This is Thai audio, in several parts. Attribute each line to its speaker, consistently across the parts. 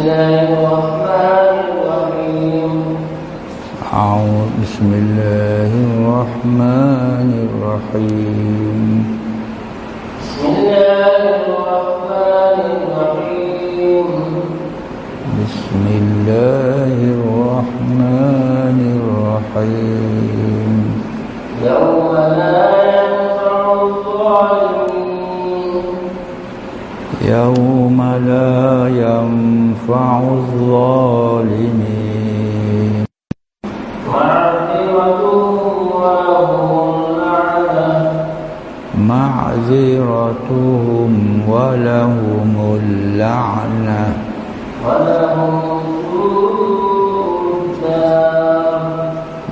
Speaker 1: بسم الله الرحمن الرحيم
Speaker 2: بسم الله الرحمن الرحيم
Speaker 1: بسم الله الرحمن الرحيم
Speaker 2: يوم لا ينفع الظالمين
Speaker 1: يوم لا ينفع الظالمين.
Speaker 2: معذرتهم ولهم اللعنة.
Speaker 1: ولهم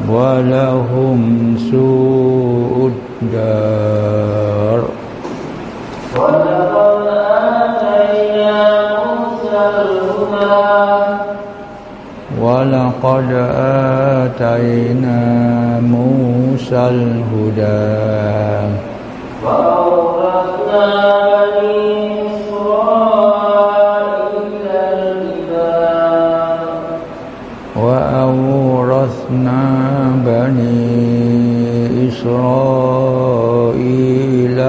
Speaker 2: ولهم سوء الدار.
Speaker 1: ولهم
Speaker 2: ولقد آتينا موسى الهدى.
Speaker 1: ولقد آتينا موسى الكتاب
Speaker 2: وأورثنا بني إسرائيل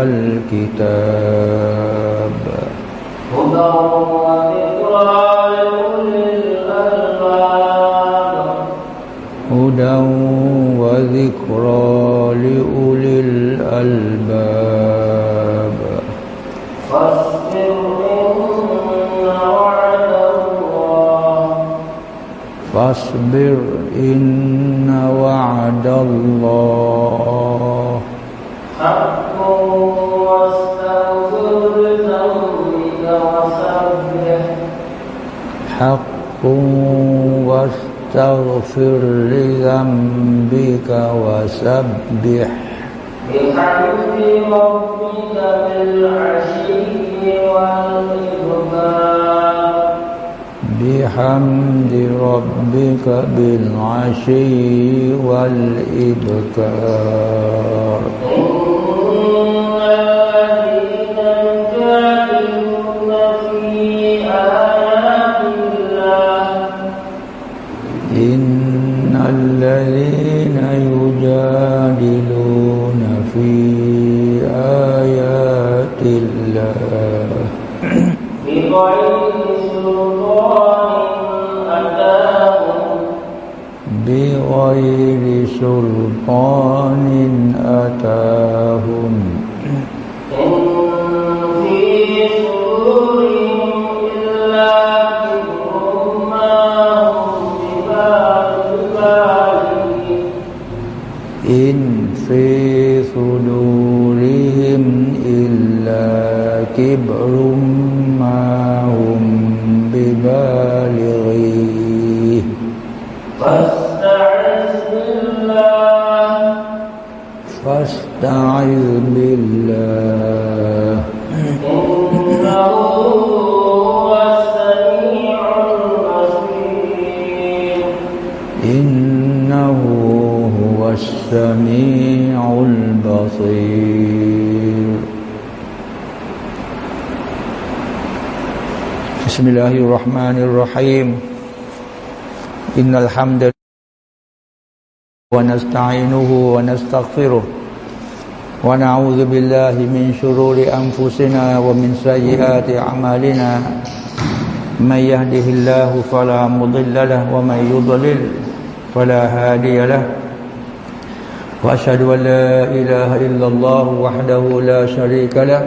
Speaker 2: الكتاب.
Speaker 1: هدى وذكرى لأولي الألباب فاصبر إن وعد الله.
Speaker 2: فاصبر إن وعد الله
Speaker 1: حق واستغفر ذنبك وسبح
Speaker 2: حق واستغفر لذنبك وسبح.
Speaker 1: بحمد ربك بالعشي والإبكار
Speaker 2: بحمد ربك بالعشي والإبكار.
Speaker 1: الذين يجادلون في آيات الله
Speaker 2: إن الذين يجادلون في آيات الله
Speaker 1: بغير سلطان أتاهم
Speaker 2: بغير سلطان أتاهم
Speaker 1: فاستعذ بالله إنه هو السميع البصير
Speaker 2: بسم الله الرحمن الرحيم إن الحمد لله ونستعينه ونستغفره ونعوذ بالله من شرور أنفسنا ومن سيئات أعمالنا. من يهده الله فلا مضل له ومن يضلل فلا هادي له. وأشهد أن لا إله إلا الله وحده لا شريك له.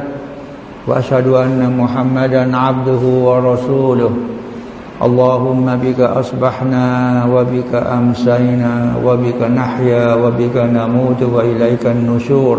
Speaker 2: وأشهد أن محمدا عبده ورسوله. اللهم بك أصبحنا وبك أمسينا وبك نحيا وبك نموت وإليك النشور.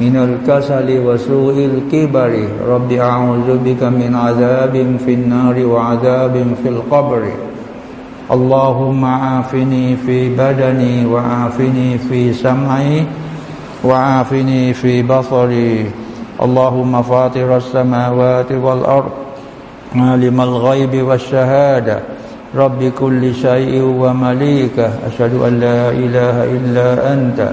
Speaker 2: من الكسل وسوء الكبر رب أعوذ بك من عذاب في النار وعذاب في القبر اللهم عافني في بدني وعافني في سمعي وعافني في بصري اللهم فاطر السماوات والأرض عالم الغيب والشهادة رب كل شيء ومليكه أشهد أن لا إله إلا أنت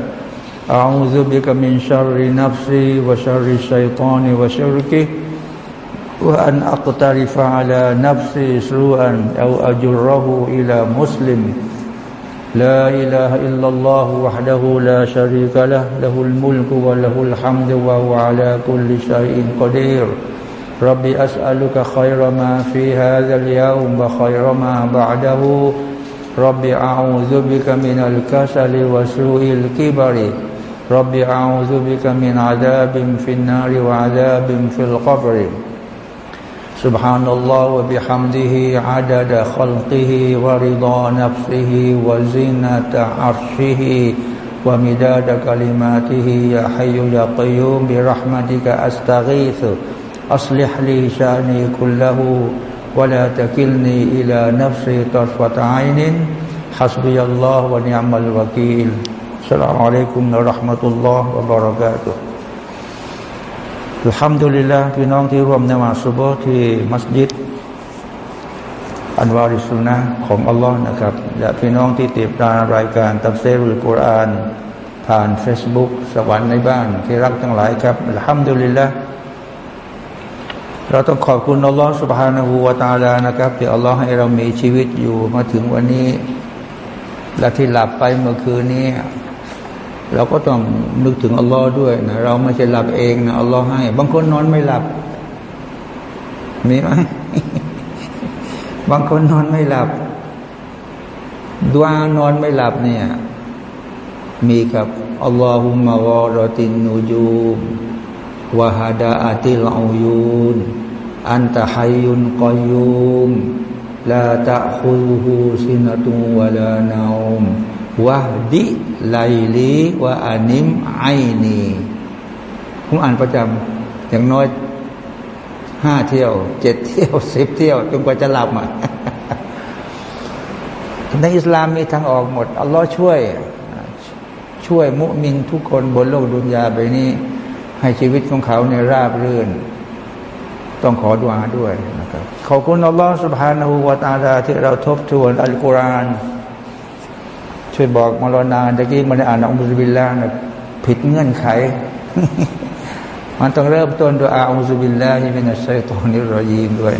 Speaker 2: أعوذ بك من شر نفسي وشر الشيطان وشركه وأن أقترف على نفسي سوءا أو أجره إلى مسلم. لا إله إلا الله وحده لا شريك له له الملك وله الحمد وهو على كل شيء قدير. ربي أسألك خير ما في هذا اليوم وخير ما بعده. ربي أعوذ بك من الكسل وسوء الكبر. ربي أعوذ بك من عذاب في النار وعذاب في القبر. سبحان الله وبحمده عدد خلقه ورضا نفسه وزنة عرشه ومداد كلماته. يا حي يا قيوم برحمتك أستغيث. أصلح لي شأني كله ولا تكلني إلى نفسي طرفة عين. حسبي الله ونعم الوكيل. السلام عليكم ورحمة الله وبركاتهอัลฮัมดุลิลละพี่น้องที่ร่วมในมาสุโบที่มัสยิด อันวาริสุนะของอัลลอฮ์นะครับและพี่น้องที่ติดตามรายการตัฟเซรุลกุรอาน ผ่านเฟซบุ๊กสวรรค์ในบ้านที่รักทั้งหลายครับอัลฮัมดุลิลละเราต้องขอบคุณอัลลอฮ์ سبحانه และ تعالى นะครับ ที่อัลลอฮ์ให้เรามีชีวิตอยู่มาถึงวันนี้ และที่หลับไปเมื่อคืนนี้ เราก็ต้องนึกถึงอัลลอฮ์ด้วยนะเราไม่ใช่หลับเองนะอัลลอฮ์ให้ บางคนนอนไม่หลับมีไหมบางคนนอนไม่หลับดวงนอนไม่หลับเนี่ย มีครับอัลลอฮุมะวรตินนูยูมวะฮดาอัติลอูยูนอันตะฮัยุนกอยูมลาตะคุลฮูซินตุวะลานาวม วะดิไลลีวะอานิมไอนีผมอ่านประจำอย่างน้อยห้าเที่ยวเจ็ดเที่ยวสิบเที่ยวจนกว่าจะหลับอะในอิสลามมีทางออกหมด อัลลอฮ์ช่วย ช่วยมุมินทุกคนบนโลกดุนยาไปนี้ ให้ชีวิตของเขาในราบรื่น ต้องขอดุอาด้วยนะครับขอบคุณอัลลอฮ์ سبحانه وتعالىที่เราทบทวนอัลกุรอาน ช่วยบอกมารณาตะกี้มันอ่านอัลลอฮฺบิลลาห์นะผิดเงื่อนไข มันต้องเริ่มต้นด้วยأعوذ بالله من الشيطان الرجيمด้วย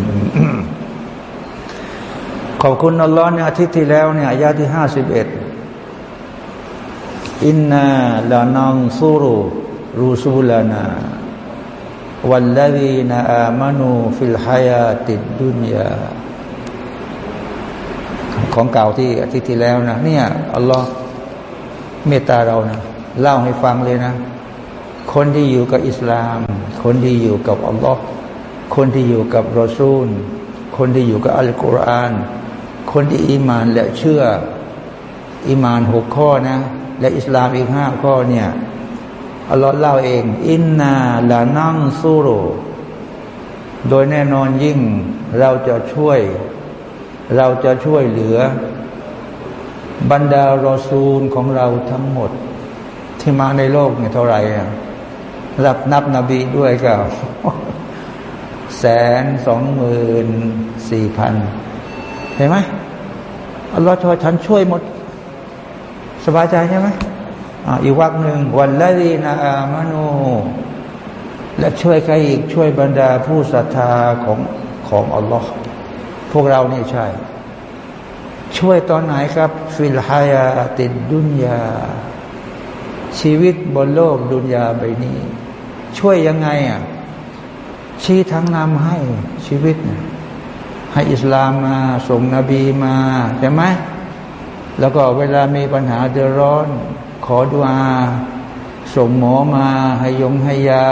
Speaker 2: ขอบคุณอัลลอฮ์เนี่ยอาทิตย์ที่แล้วเนี่ยอายาที่ห้าสิบเอ็ดอินนาลานังซูรุรูซูลานาวัลลดีนาอามานูฟิลฮายาติดดุนยา ของเก่าที่อาทิตย์ที่แล้วนะเนี่ยอัลลอฮ์เมตตาเรานะเล่าให้ฟังเลยนะ คนที่อยู่กับอิสลาม คนที่อยู่กับอัลลอฮ์คนที่อยู่กับรอซูล คนที่อยู่กับอัลกุรอาน คนที่อีมานและเชื่ออีมานหกข้อนะ และอิสลามอีกห้าข้อเนี่ยอัลลอฮ์เล่าเอง อินนาลานั่งซูโรโดยแน่นอนยิ่งเราจะช่วย เราจะช่วยเหลือ บรรดารอซูลของเราทั้งหมด ที่มาในโลกเนี่ยเท่าไหร่รับนับนบีด้วยก็แสนสองหมื่นสี่พันเห็นไหมอัลลอฮฺทอฉันช่วยหมด สบายใจใช่ไหมออีกวักหนึ่งวันละดีนาอามานูและช่วยใครอีกช่วยบรรดาผู้ศรัทธาของของอัลลอฮฺ พวกเราเนี่ใช่ ช่วยตอนไหนครับ ฟิลฮายาติดดุนยา ชีวิตบนโลกดุนยาใบนี้ ช่วยยังไงอะชี้ทางนำให้ชีวิตให้อิสลามมา ส่งนบีมาใช่ไหมแล้วก็เวลามีปัญหาเดือดร้อน ขอดุอาส่งหมอมาให้ยงให้ยา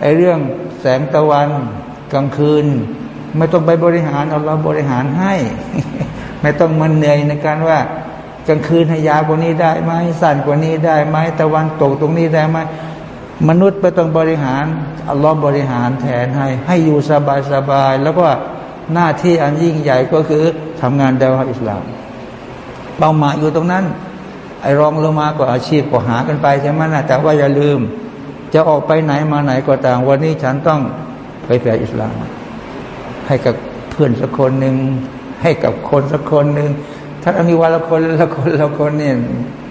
Speaker 2: ไอเรื่องแสงตะวันกลางคืน ไม่ต้องไปบริหารเอาเราบริหารให้ ไม่ต้องมันเหนื่อยในการว่ากลางคืนให้ยาวกว่านี้ได้ไหมสั้นกว่านี้ได้ไหมตะวันตกตรงนี้ได้ไหมมนุษย์ไม่ต้องบริหารอัลลอฮ์บริหารแทนให้ ให้อยู่สบายสบาย แล้วก็หน้าที่อันยิ่งใหญ่ก็คือทำงานดาวอิสลาม เป้าหมายอยู่ตรงนั้น ไอ้รองลงมาก็อาชีพก็หากันไปใช่ไหมนะแต่ว่าอย่าลืม จะออกไปไหนมาไหนก็ต่ามวันนี้ฉันต้องไปแผ่อิสลาม ให้กับเพื่อนสักคนหนึ่งให้กับคนสักคนหนึ่งถ้าเรามีวันละคนละคนละคนเนี่ย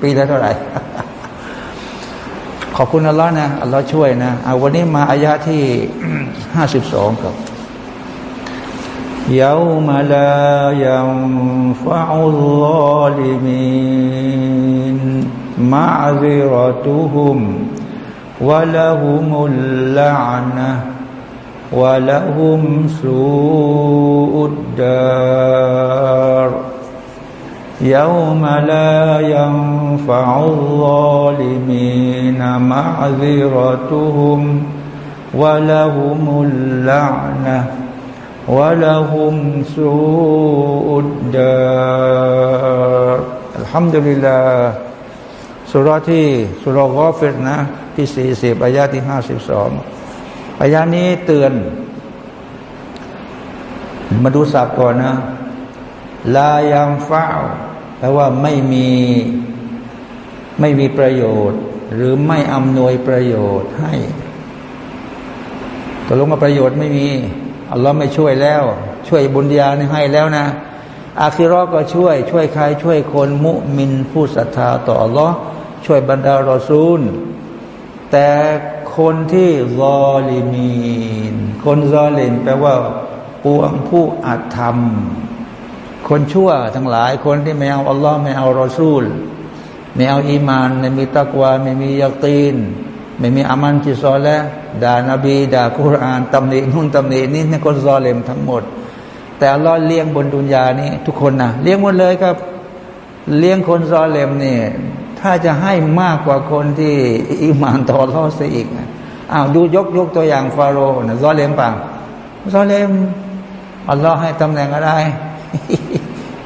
Speaker 2: ปีละเท่าไหร่ขอบคุณอัลลอฮ์นะอัลลอฮ์ช่วยนะเอาวันนี้มาอายะที่ห้าสิบสองครับยาวมาลายาวฟะอุลลอลิมินมาซิรตุฮุมวะละหุมุลลานะ ولهم سوء الدار يوم لا ينفع الظالمين معذرتهم ولهم اللعنة ولهم سوء الدار الحمد لله สุรที่สุรกอฟิรนะที่สี่สิบอายาที่ห้าสิบส อายานี้เตือน มาดูสับก่อนนะลายังฟ้าแปลว่าไม่มีไม่มีประโยชน์ หรือไม่อำนวยประโยชน์ให้ตกลงมาประโยชน์ไม่มีอัลลอฮ์ไม่ช่วยแล้ว ช่วยบุญญาให้แล้วนะ อาคิรอก็ช่วย ช่วยใครช่วยคนมุมินผู้ศรัทธาต่ออัลลอฮ์ช่วยบรรดารอซูล แต่ คนที่รอลิมีน คนรอลินแปลว่าปวงผู้อาธรรม คนชั่วทั้งหลายคนที่ไม่เอาอัลลอฮ์ไม่เอารอซูล ไม่เอาอีมานไม่มีตักวาไม่มียักีน ไม่มีอามันจิซอแล้วด่านบีด่าคุรานตำหนินุ่นตำหนินี่ในคนซอเลมทั้งหมด แต่อัลลอฮ์เลี้ยงบนดุนยานี้ทุกคนนะเลี้ยงหมดเลยครับ เลี้ยงคนซอเลมนี่ ถ้าจะให้มากกว่าคนที่อิมานต่อรอดเสียอีกอ้าวดูยกยกตัวอย่างฟาโรห์นะซอเลมปังซอเลมอัลลอฮ์ให้ตำแหน่งอะไร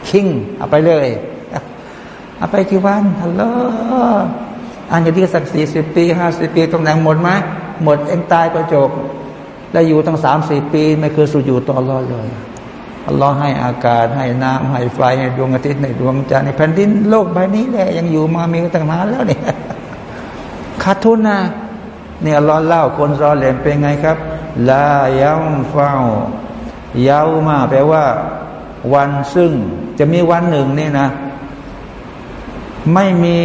Speaker 2: คิงเอาไปเลยเอาไปกี่วันฮัลโหลอันอย่างที่สักสี่สิบปีห้าสิบปีตรงไหน่งหมดไหมหมดเองตายก็จบ แล้วอยู่ตั้งสามสี่ปี ไม่เคยสุญูต่อรอดเลย อัลลอฮ์ให้อากาศ ให้น้ำให้ไฟให้ดวงอาทิตย์ในดวงจันทร์ในแผ่นดินโลกใบนี้แหละยังอยู่มามีตั้งนานแล้วเนี่ยขาดทุนนะเนี่ยอัลลอฮ์เล่าคนรอเหลนเป็นไงครับลายัมเฝ้ายาวมาแปลว่า วันซึ่งจะมีวันหนึ่งนี่นะ ไม่มี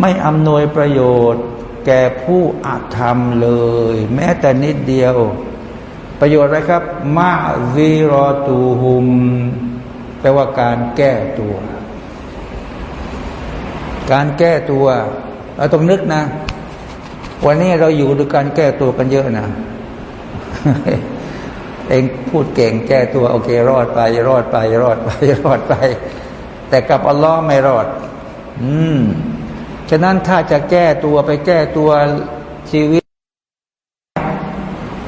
Speaker 2: ไม่อำนวยประโยชน์ แก่ผู้อาธรรมเลย แม้แต่นิดเดียว ประโยชน์อะไรครับมาซีรอตูหุมแปลว่าการแก้ตัว การแก้ตัวเราต้องนึกนะ วันนี้เราอยู่ด้วยการแก้ตัวกันเยอะนะเองพูดเก่งแก้ตัว โอเค รอดไป รอดไป รอดไป รอดไป แต่กับอัลลอฮ์ไม่รอด อืมฉะนั้นถ้าจะแก้ตัวไปแก้ตัวชีวิต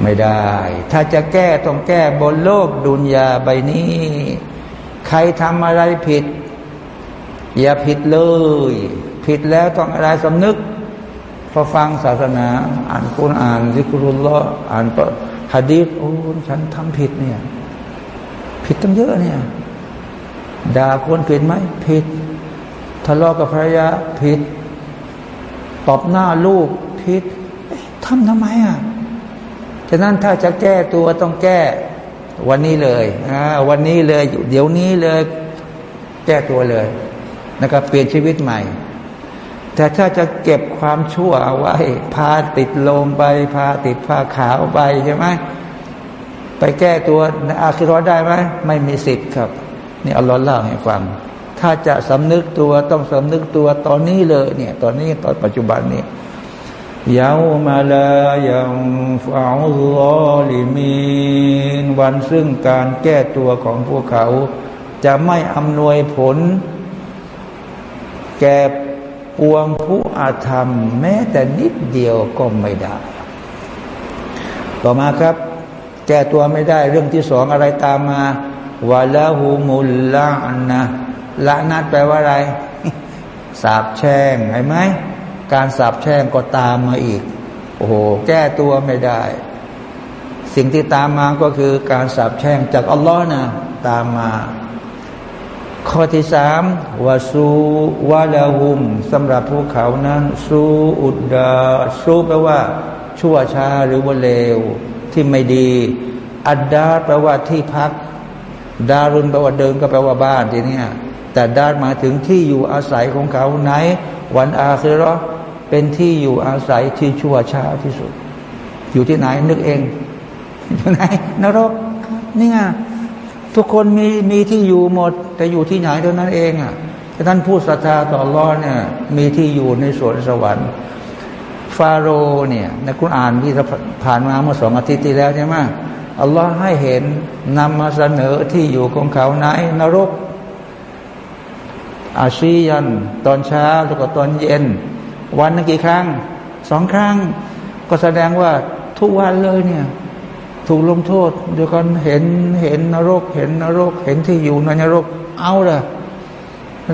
Speaker 2: ไม่ได้ ถ้าจะแก้ต้องแก้บนโลกดุนยาใบนี้ ใครทำอะไรผิด อย่าผิดเลย ผิดแล้วต้องอะไรสำนึกพอฟังศาสนา อ่านคุณอ่านซิกรุลลออ่านฮะดีษโอ้ฉันทำผิดเนี่ย ผิดตั้งเยอะเนี่ยด่าคนผิดไหมผิดทะเลาะกับภรรยาผิดตอบหน้าลูกผิดทำทำไมอะ ฉะนั้นถ้าจะแก้ตัวต้องแก้วันนี้เลยวันนี้เลย เดี๋ยวนี้เลย แก้ตัวเลยนะครับเปลี่ยนชีวิตใหม่ แต่ถ้าจะเก็บความชั่วเอาไว้ พาติดลมไป พาติดผ้าขาวไปใช่ไหมไปแก้ตัวอาคิรอได้ไหมไม่มีสิทธิ์ครับนี่อัลลอฮ์เล่าให้ฟัง ถ้าจะสำนึกตัวต้องสำนึกตัวตอนนี้เลยเนี่ย ตอนนี้ตอนปัจจุบันนี้ ยาวมาลายังฟาอุลอลิมีนวันซึ่งการแก้ตัวของพวกเขา จะไม่อำนวยผล แก่ปวงผู้อาธรรม แม้แต่นิดเดียวก็ไม่ได้ ต่อมาครับ แก้ตัวไม่ได้เรื่องที่สองอะไรตามมาวาลาหูมุลละนะละนัดแปลว่าอะไร สาบแช่งเห็นไหม การสาบแช่งก็ตามมาอีก โอ้โห แก้ตัวไม่ได้ สิ่งที่ตามมาก็คือการสาบแช่งจากอัลลอฮ์นะตามมา ข้อที่สามวาสูวาลาหุมสำหรับพวกเขานั้นสูอุดดาสูแปลว่า ชั่วช้าหรือว่าเลว ที่ไม่ดี อัดดาแปลว่าที่พัก ดารุนแปลว่าเดิมก็แปลว่าบ้านทีนี้แต่ดารมาถึงที่อยู่อาศัยของเขาไหน วันอาคือรอ เป็นที่อยู่อาศัยที่ชั่วช้าที่สุด อยู่ที่ไหนนึกเองอยู่ไหนนรกนี่ไงทุกคนมีมีที่อยู่หมด แต่อยู่ที่ไหนเท่านั้นเองอะท่านผู้ศรัทธาต่อรอดเนี่ยมีที่อยู่ในสวนสวรรค์ ฟาโรเนี่ยในคุรานที่ผ่านมาเมื่อสองอาทิตย์ที่แล้วใช่ไหมอัลลอฮ์ให้เห็นนำมาเสนอที่อยู่ของเขาในนรก อาชียัน ตอนเช้าแล้วก็ตอนเย็น วันนึงกี่ครั้งสองครั้ง ก็แสดงว่าทุกวันเลยเนี่ย ถูกลงโทษเดี๋ยวกันเห็นเห็นนรก เห็นนรก เห็นที่อยู่ในนรก เอาละ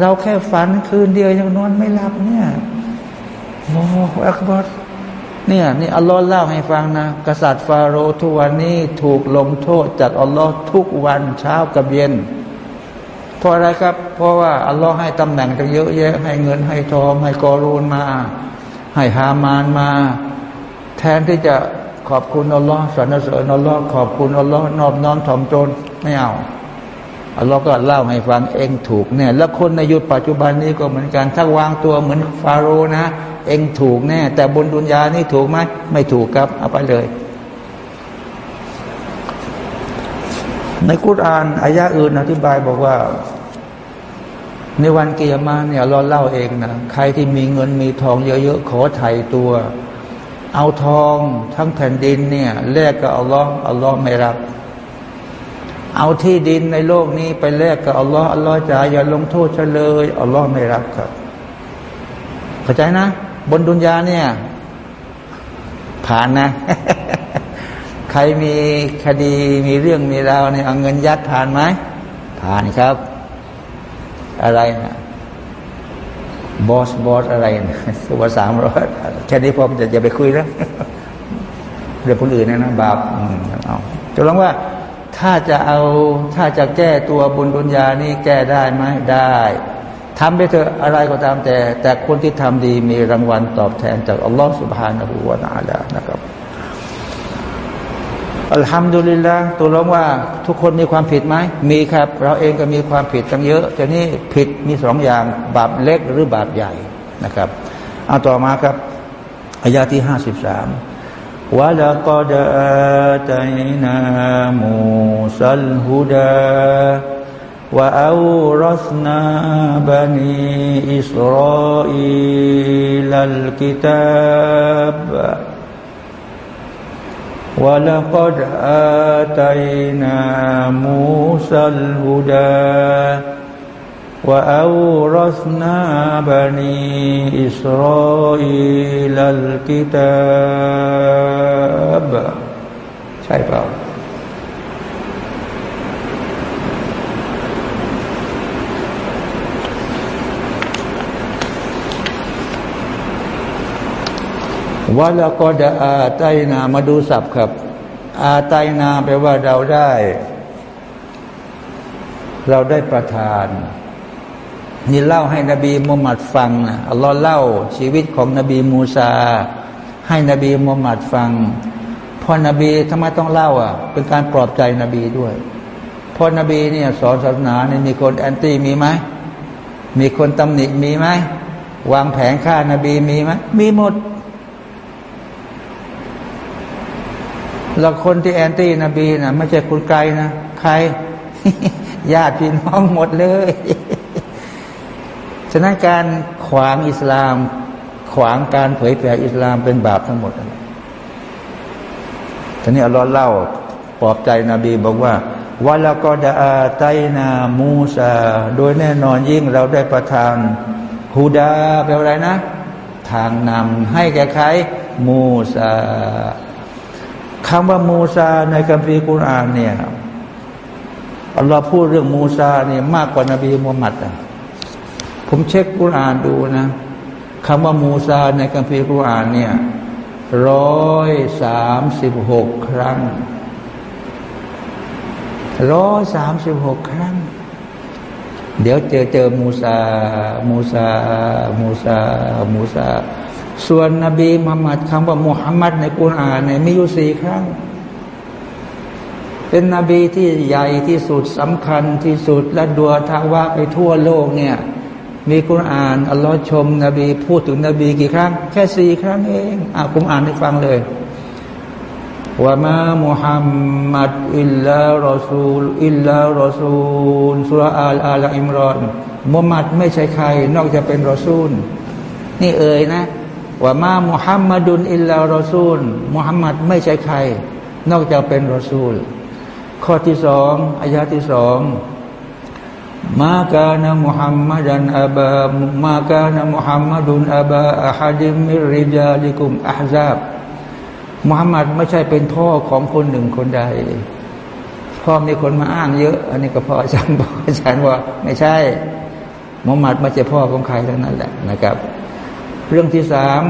Speaker 2: เราแค่ฝันคืนเดียวยังนอนไม่หลับเนี่ยโอ้อักบอรเนี่ยนี่อัลลอฮ์เล่าให้ฟังนะ กษัตริย์ฟาโรห์ทุกวันนี้ถูกลงโทษจากอัลลอฮ์ทุกวันเช้ากับเย็น เพราะอะไรครับ เพราะว่าอัลลอฮ์ให้ตำแหน่งตั้งเยอะแยะ ให้เงินให้ทองให้กอรูนมา ให้ฮามานมา แทนที่จะขอบคุณอัลลอฮ์สรรเสริญอัลลอฮ์ขอบคุณอัลลอฮ์นอบน้อมถ่อมตนไม่เอาอัลลอฮ์ก็เล่าให้ฟังเองถูกเนี่ยแล้วคนในยุคปัจจุบันนี้ก็เหมือนกัน ถ้าวางตัวเหมือนฟาโรห์นะ เองถูกแน่แต่บนดุนยานี่ถูกไหมไม่ถูกครับเอาไปเลย ในกุรานอายะอื่นอธิบายบอกว่า ในวันเกียรมาเนี่ยเราเล่าเองนะใครที่มีเงินมีทองเยอะๆขอไถ่ตัว เอาทองทั้งแผ่นดินเนี่ยแลกกับอัลลอฮ์อัลลอฮ์ไม่รับ เอาที่ดินในโลกนี้ไปแลกกับอัลลอฮ์อัลลอฮ์จะอย่าลงโทษเฉลยอัลลอฮ์ไม่รับครับเข้าใจนะ บนดุนยาเนี่ยผ่านนะ ใครมีคดีมีเรื่องมีราวเนี่ยเอาเงินยัดผ่านไหมผ่านครับ อะไรนะบอสบอสอะไรตัวสามร้อยแค่นี้พอจะจะไปคุยแล้วเรื่องคนอื่นนะนะบาปเอาจะลองว่าถ้าจะเอาถ้าจะแก้ตัวบุญดุนยานี่แก้ได้ไหมได้ทำไปเถอะอะไรก็ตามแต่ แต่คนที่ทำดีมีรางวัลตอบแทนจากอัลลอฮฺสุบฮานะฮูวาตาลานะครับ อัลฮัมดุลิลละตัวร้องว่าทุกคนมีความผิดไหมมีครับ เราเองก็มีความผิดตั้งเยอะแต่นี่ผิดมีสองอย่างบาปเล็กหรือบาปใหญ่นะครับเอาต่อมาครับอายาที่ห้าสิบสามวะลกอดอาตัยนามูซัลฮุดาวะอูรัสนาบันีอิสราอีลัลกิตาบ ولقد آتينا موسى الهدى وأورثنا بني إسرائيل الكتاب. ใช่เปล่า วะละก็ดอาไตนามาดูศัพท์ครับ อาไตนาแปลว่าเราได้ เราได้ประทาน นี่เล่าให้นบีมุฮัมมัดฟังนะอัลลอฮ์เล่าชีวิตของนบีมูซา ให้นบีมุฮัมมัดฟังพอนบีทำไมต้องเล่าอะ เป็นการปลอบใจนบีด้วยพอนบีเนี่ยสอนศาสนาเนี่ยมีคน anti มีไหมมีคนตำหนิมีไหมวางแผนฆ่านบีมีไหมมีหมด แล้วคนที่ anti นบีนะไม่ใช่คนไกลนะ ใครญาติพี่น้องหมดเลย ฉะนั้นการขวางอิสลาม ขวางการเผยแผ่อิสลามเป็นบาปทั้งหมดทีนี้อัลลอฮ์เล่าปลอบใจนบีบอกว่าวะละก็ดาไตนามูซา โดยแน่นอนยิ่งเราได้ประทานฮูดาแปลว่าอะไรนะ ทางนำให้แก่ใครมูซา คำว่ามูซาในคัมภีร์กุรอานเนี่ยอัลลอฮ์พูดเรื่องมูซาเนี่ยมากกว่านบีมุฮัมมัดอะผมเช็คกุรอานดูนะคำว่ามูซาในคัมภีร์กุรอานเนี่ยร้อยสามสิบหกครั้งร้อยสามสิบหกครั้ง เดี๋ยวเจอเจอมูซา มูซา มูซา มูซา ส่วนนบีมุฮัมมัดคำว่ามุฮัมมัดในกุรอานเนี่ยมีอยู่สี่ครั้ง เป็นนบีที่ใหญ่ที่สุดสำคัญที่สุดและดัวทางว่าไปทั่วโลกเนี่ย มีกุรอานอัลลอฮ์ชม นบีพูดถึงนบีกี่ครั้ง แค่สี่ครั้งเองอะผมอ่านให้ฟังเลยว่ามามุฮัมมัดอิลลารอซูลอิลลารอซูลสุรอาลอาลอิมรอนมุฮัมมัดไม่ใช่ใคร นอกจากเป็นรอซูล นี่เอ่ยนะ ว่ามามุฮัมมัดุนอิลลารอซูลมุฮัมมัดไม่ใช่ใคร นอกจากเป็นรอซูล ข้อที่สองอายาที่สองมากานะมุฮัมมัดันอับามากานะมุฮัมมัดุนอับาอะฮัดิมิริจาลิกุมอัฮซาบมุฮัมมัดไม่ใช่เป็นพ่อของคนหนึ่งคนใดพ่อมีคนมาอ้างเยอะ อันนี้ก็พ่ออาจารย์บอกอาจารย์ว่า ไม่ใช่มุฮัมมัดไม่ใช่พ่อของใครทั้งนั้นแหละนะครับ เรื่องที่สาม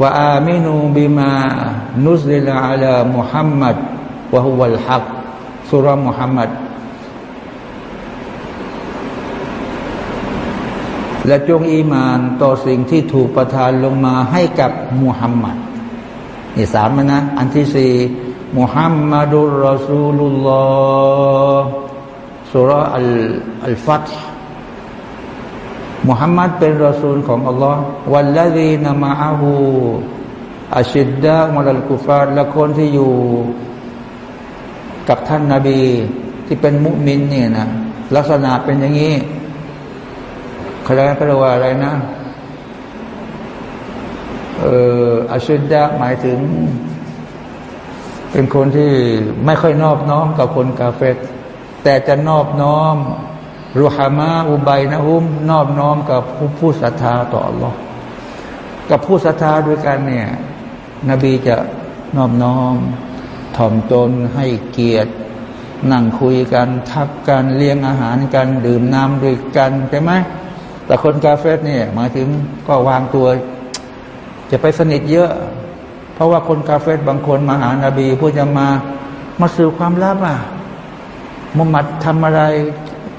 Speaker 2: ว่าอามินูบิมานุสลิลาอัลามุฮัมมัดวะฮุวัลฮักสุรมุฮัมมัดและจงอีมานต่อสิ่งที่ถูกประทานลงมาให้กับมุฮัมมัดนี่สามนะ อันที่สี่มุฮัมมัดุลรอซูลุลลอฮ์สุรอัลอัลฟัต มุฮัมมัดเป็นรอซูลของอัลลอฮ์วันละดีนามาอาหูอัชิดดะมุลกุฟาร์และคนที่อยู่กับท่านนาบีที่เป็นมุมินเนี่ยนะลักษณะเป็นอย่างนี้เขาเรียกว่าอะไรนะเอออาชุดดะหมายถึง เป็นคนที่ไม่ค่อยนอบน้อมกับคนกาเฟตแต่จะนอบน้อม รุฮามาอุบัยนะอุมนอบน้อมกับผู้ผู้ศรัทธาต่อ Allah กับผู้ศรัทธาด้วยกันเนี่ยนบีจะนอบน้อมถ่อมตนให้เกียรติ นั่งคุยกัน ทักกันเลี้ยงอาหารกันดื่มน้ำด้วยกันใช่ไหมแต่คนกาเฟตเนี่ยหมายถึงก็วางตัว จะไปสนิทเยอะ เพราะว่าคนกาเฟตบางคนมาหานาบีพูดจะมามาสื่อความลับอะมุฮัมมัดทำอะไร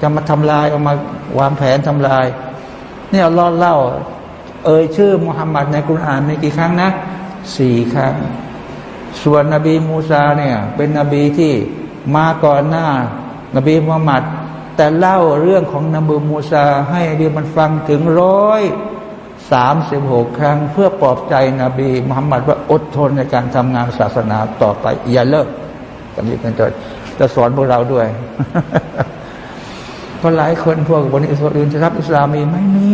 Speaker 2: จะมาทำลายเอามาวางแผนทำลายเนี่อัลอฮ์เล่า เอ่ยชื่อมุฮัมมัดในกุรอานมีกี่ครั้งนะสี่ครั้ง ส่วนนบีมูซาเนี่ย เป็นนบีที่มาก่อนหน้า นบีมุฮัมมัดแต่เล่าเรื่องของนบีมูซาให้นบีมันฟังถึงร้อยสามสิบหกครั้ง เพื่อปลอบใจนบีมุฮัมมัดว่าอดทนในการทำงานศาสนาต่อไปอย่าเลิกกันนี้เป็นต้นจะสอนพวกเราด้วย เพราะหลายคนพวกบนอิสราเอลจะรับอิสลามมีไม่มี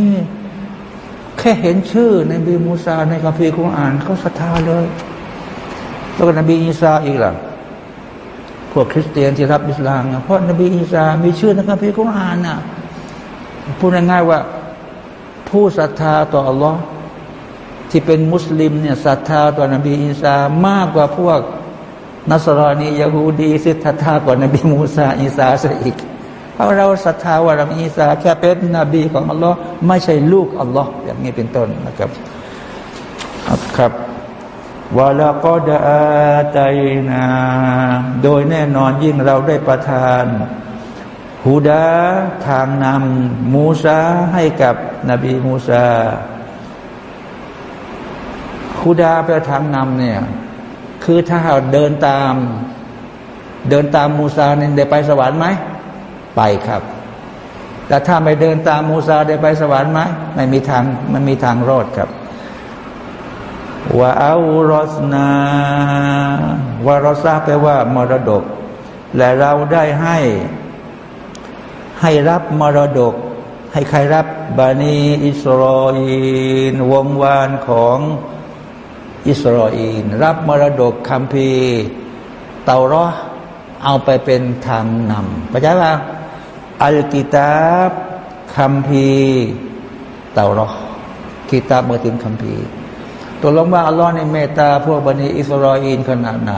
Speaker 2: แค่เห็นชื่อในบีมูซาในคัมภีร์คุรอ่านเขาศรัทธาเลยแล้วก็นบีอีสาอีกล่ะพวกคริสเตียนที่รับอิสลามเพราะนบีอีสามีชื่อในคัมภีร์คุรอ่านน่ะพูดง่ายๆว่าผู้ศรัทธาต่ออัลลอฮ์ที่เป็นมุสลิมเนี่ยศรัทธาต่อนบีอีสามากกว่าพวกนัสรานียาฮูดีศรัทธากว่านบีมูซาอีสาซะอีก เพราะเราศรัทธาว่านบีอีสาแค่เป็นนบีของอัลลอฮ์ไม่ใช่ลูกอัลลอฮ์อย่างนี้เป็นต้นนะครับครับวาลาก็ดาใจนาโดยแน่นอนยิ่งเราได้ประทานฮูดาทางนำมูซาให้กับนบีมูซาฮูดาไปทางนำเนี่ยคือถ้าเราเดินตาม เดินตามมูซาเนี่ยได้ไปสวรรค์ไหม ไปครับ แต่ถ้าไม่เดินตามมูซาได้ไปสวรรค์ไหมไม่มีทางมันมีทางรอดครับว่าเอารอสนาวารอซาแปลว่ามรดก และเราได้ให้ ให้รับมรดก ให้ใครรับบานีอิสรออีนวงวานของอิสรออีนรับมรดกคำพีเตารอเอาไปเป็นทางนำเข้าใจป่า อัลกิตาบคำพีเตารอกิตาบมาถึงคำพีตัวลงว่าอัลลอฮ์ในเมตตาพวกบันิอิสรออีนขนาดไหน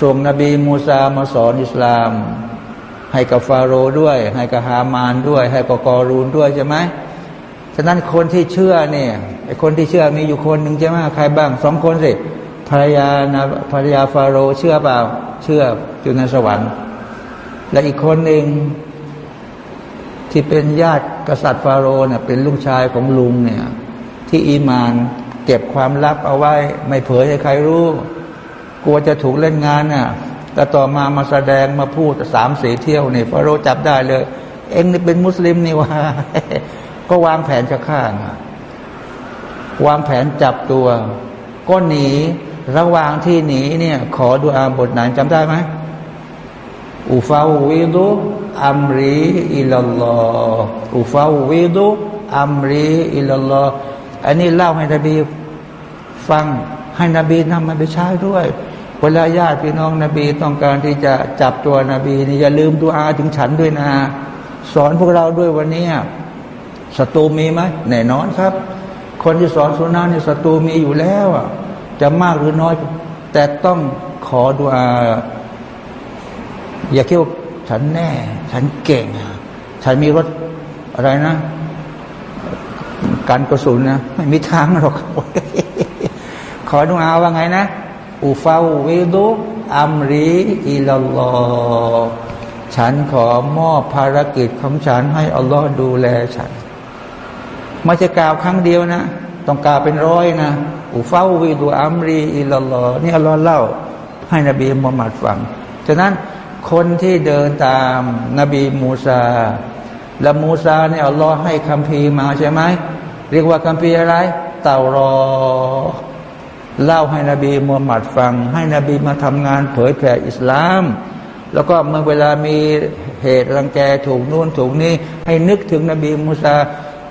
Speaker 2: ส่งนบีมูซามาสอนอิสลาม ให้กับฟาโรห์ด้วย ให้กับฮามานด้วย ให้กับกอรูนด้วยใช่ไหมฉะนั้นคนที่เชื่อเนี่ยไอคนที่เชื่อมีอยู่คนหนึ่งใช่ไหมใครบ้างสองคนสิภรรยานะภรรยาฟาโรห์เชื่อเปล่า เชื่ออยู่ในสวรรค์ และอีกคนหนึ่งที่เป็นญาติกษัตริย์ฟาโรห์เนี่ยเป็นลูกชายของลุงเนี่ย ที่อีมานเก็บความลับเอาไว้ ไม่เผยให้ใครรู้ กลัวจะถูกเล่นงานน่ะแต่ต่อมามาแสดงมาพูดสามสี่เที่ยวเนี่ยฟาโรห์จับได้เลย เองนี่เป็นมุสลิมนี่ว่า ก็วางแผนจะฆ่าวางแผนจับตัว ก็หนีระหว่างที่หนีเนี่ย ขอดูอาบทไหนจำได้ไหม อุฟาวิดุอัมรีوأفوض أمري إلى اللهอันนี้เล่าให้นบีฟังให้นบีนำมาไปใช้ด้วยเวลาญาติพี่น้องนบีต้องการที่จะจับตัวนบีนี่อย่าลืมดูอาถึงฉันด้วยนะ สอนพวกเราด้วยวันนี้ศัตรูมีไหมแน่นอนครับ คนที่สอนซุนนะฮ์เนี่ยศัตรูมีอยู่แล้วอะจะมากหรือน้อย แต่ต้องขอดูอา อย่าคิดว่าฉันแน่ ฉันเก่ง ฉันมีรถอะไรนะ การกระสุนนะ ไม่มีทางหรอก ขอดูอาว่าไงนะ أفوض أمري إلى اللهฉันขอมอบภารกิจของฉันให้อัลลอฮ์ดูแลฉันไม่จะกล่าวครั้งเดียวนะ ต้องกล่าวเป็นร้อยนะأفوض أمري إلى اللهนี่อัลลอฮ์เล่า ให้นบีมุฮัมมัดฟัง ฉะนั้น คนที่เดินตามนบีมูซา และมูซาเนี่ยอัลลอฮ์ให้คำพีมาใช่ไหมเรียกว่าคำพีอะไร เต่ารอ เล่าให้นบีมูฮัมหมัดฟัง ให้นบีมาทำงานเผยแผ่อิสลาม แล้วก็เมื่อเวลามีเหตุรังแกถูกนู่นถูกนี่ให้นึกถึงนบีมูซา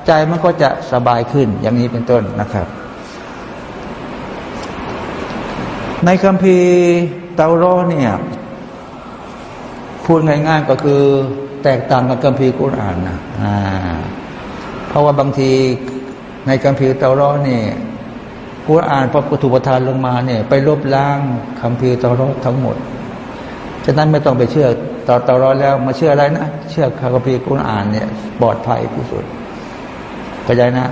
Speaker 2: ใจมันก็จะสบายขึ้นอย่างนี้เป็นต้นนะครับ ในคำพีเตารอเนี่ย พูดง่าย ๆ ก็คือแตกต่างกับคัมภีร์กุรอานนะเพราะว่าบางทีในคัมภีร์เตารอนี่กุรอานพระกุตุปทานลงมาเนี่ย ไปลบล้างคัมภีร์เตารอทั้งหมด ฉะนั้นไม่ต้องไปเชื่อต่อเตารอแล้ว มาเชื่ออะไรนะเชื่อคัมภีร์กุรอานเนี่ยปลอดภัยที่สุดเข้าใจนะ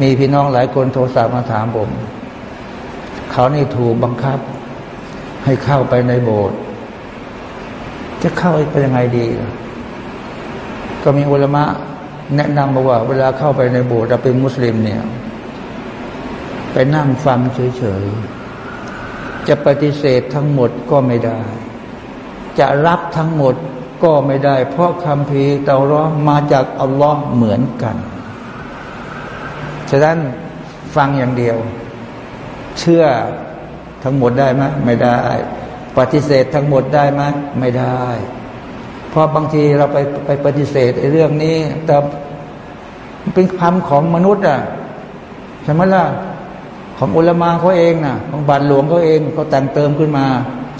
Speaker 2: มีพี่น้องหลายคนโทรศัพท์มาถามผม เขานี่ถูกบังคับ ให้เข้าไปในโบสถ์ จะเข้าไปยังไงดี ก็มีอุลมะแนะนำมาว่า เวลาเข้าไปในโบสถ์เราเป็นมุสลิมเนี่ย ไปนั่งฟังเฉยๆ จะปฏิเสธทั้งหมดก็ไม่ได้ จะรับทั้งหมดก็ไม่ได้ เพราะคำพีเตาร้อมาจากอัลลอฮ์เหมือนกัน ฉะนั้นฟังอย่างเดียว เชื่อทั้งหมดได้ไหมไม่ได้ ปฏิเสธทั้งหมดได้ไหมไม่ได้ เพราะบางทีเราไปไปปฏิเสธไอ้เรื่องนี้ แต่เป็นคำของมนุษย์อะใช่ไหมล่ะของอุลมาเขาเองนะของบาทหลวงเขาเองเขาแต่งเติมขึ้นมา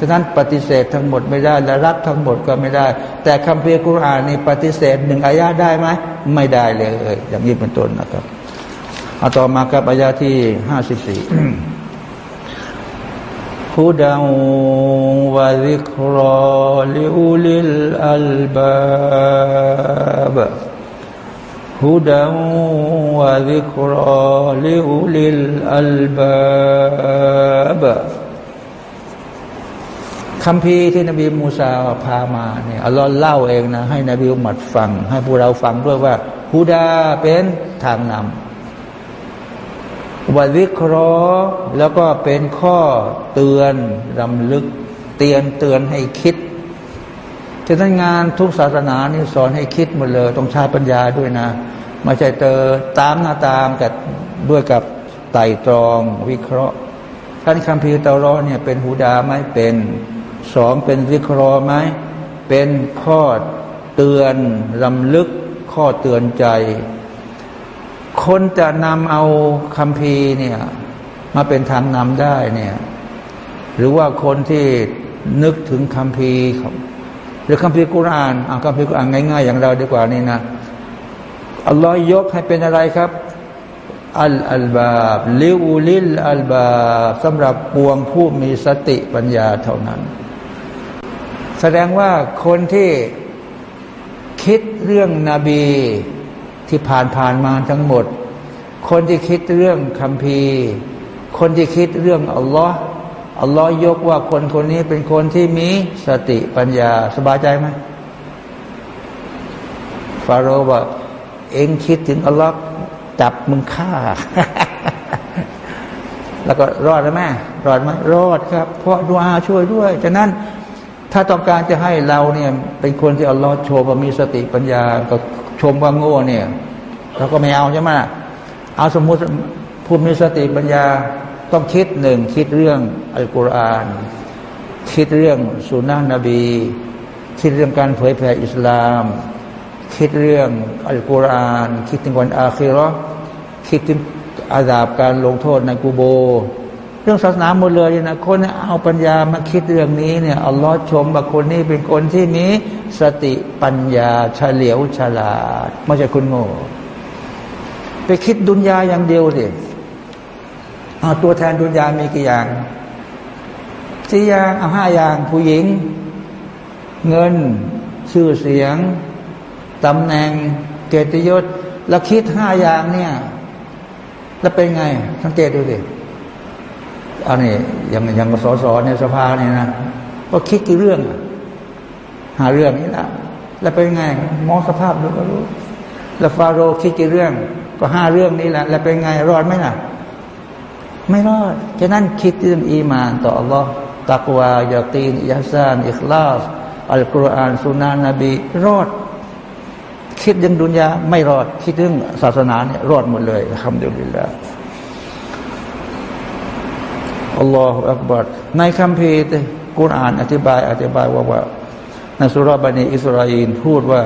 Speaker 2: ฉะนั้นปฏิเสธทั้งหมดไม่ได้ และรับทั้งหมดก็ไม่ได้ แต่คำเพียกุรอานนี่ปฏิเสธหนึ่งอายาได้ไหมไม่ได้เลย อย่างนี้เป็นต้นนะครับเอาต่อมากับอายาที่ห้าสิบสี่ هدى وذكرى لأولي الألباب هدى وذكرى لأولي الألباب คำพีที่นบีมูซาพามาเนี่ยอัลลอฮ์เล่าเองนะ ให้นบีอุมัดฟัง ให้พวกเราฟังด้วยว่าฮูดาเป็นทางนำ ววิเคราะห์แล้วก็เป็นข้อเตือนรำลึก เตือนเตือนให้คิดฉะนั้นงานทุกศาสนานี่สอนให้คิดหมดเลย ต้องใช้ปัญญาด้วยนะไม่ใช่เตอตามหน้าตามแต่ด้วยกับไต่ตรองวิเคราะห์ ท่านคำพีเตารอเนี่ยเป็นหูดาไหมเป็นสองเป็นวิเคราะห์ไหมเป็นข้อเตือนรำลึกข้อเตือนใจ คนจะนำเอาคำพีเนี่ยมาเป็นทางนำได้เนี่ยหรือว่าคนที่นึกถึงคำพีของหรือคำพีกุรานเอาคำพีกุรานง่าย ๆ อย่างเราดีกว่านี่นะอัลลอฮ์ยกให้เป็นอะไรครับอัลอัลบาบลิวลิลอัลบาบสำหรับปวงผู้มีสติปัญญาเท่านั้น แสดงว่าคนที่คิดเรื่องนบี ที่ผ่านผ่านมาทั้งหมด คนที่คิดเรื่องคำพีคนที่คิดเรื่องอัลลอฮ์อัลลอฮ์ยกว่าคนคนนี้เป็นคนที่มีสติปัญญาสบายใจไหมฟาโรห์บอกเองคิดถึงอัลลอฮ์จับมึงฆ่า แล้วก็รอดแล้วแม่รอดไหมรอดครับ เพราะดูอาช่วยด้วยฉะนั้นถ้าต้องการจะให้เราเนี่ยเป็นคนที่อัลลอฮ์โชว์ว่ามีสติปัญญาก็ ชมว่าโง่เนี่ยเราก็ไม่เอาใช่ไหมเอาสมมุติผู้มีสติปัญญาต้องคิดหนึ่งคิดเรื่องอัลกุรอาน คิดเรื่องสุนนะนบี คิดเรื่องการเผยแผ่อิสลาม คิดเรื่องอัลกุรอาน คิดถึงวันอาคิรอคิดถึงอาดาบการลงโทษในกูโบ เรื่องศาสนาหมดเลยนะคนเอาปัญญามาคิดเรื่องนี้เนี่ยอัลลอฮ์ชมว่าคนนี้เป็นคนที่มี สติปัญญาเฉลียวฉลาด ไม่ใช่คนโง่ ไปคิดดุนยาอย่างเดียวสิเอาตัวแทนดุนยามีกี่อย่างสี่อย่างเอาห้าอย่าง ผู้หญิง เงิน ชื่อเสียงตำแหน่ง เกียรติยศแล้วคิดห้าอย่างเนี่ย แล้วเป็นไง สังเกตดูสิอันนี้อย่างอย่างสสในสภาเนี่ยนะก็คิดกี่เรื่อง หาเรื่องนี้ละแล้วเป็นไงมองสภาพดูก็รู้ แล้วฟาโรห์คิดกี่เรื่อง ก็ห้าเรื่องนี้แหละแล้วเป็นไงรอดไหมล่ะ ไม่รอดฉะนั้นคิดเรื่องอีมานต่อ Allah ตักวายาตีนยาซานอิคลาสอัลกุรอานสุนานะบีรอด คิดเรื่องดุนยาไม่รอด คิดเรื่องศาสนาเนี่ยรอดหมดเลยทำเดียวกันแล้วอัลลอฮฺอักบัดในคำพีกุรอานอธิบาย อธิบายว่าว่า ในซูเราะฮ์บะนีอิสราเอลพูดว่า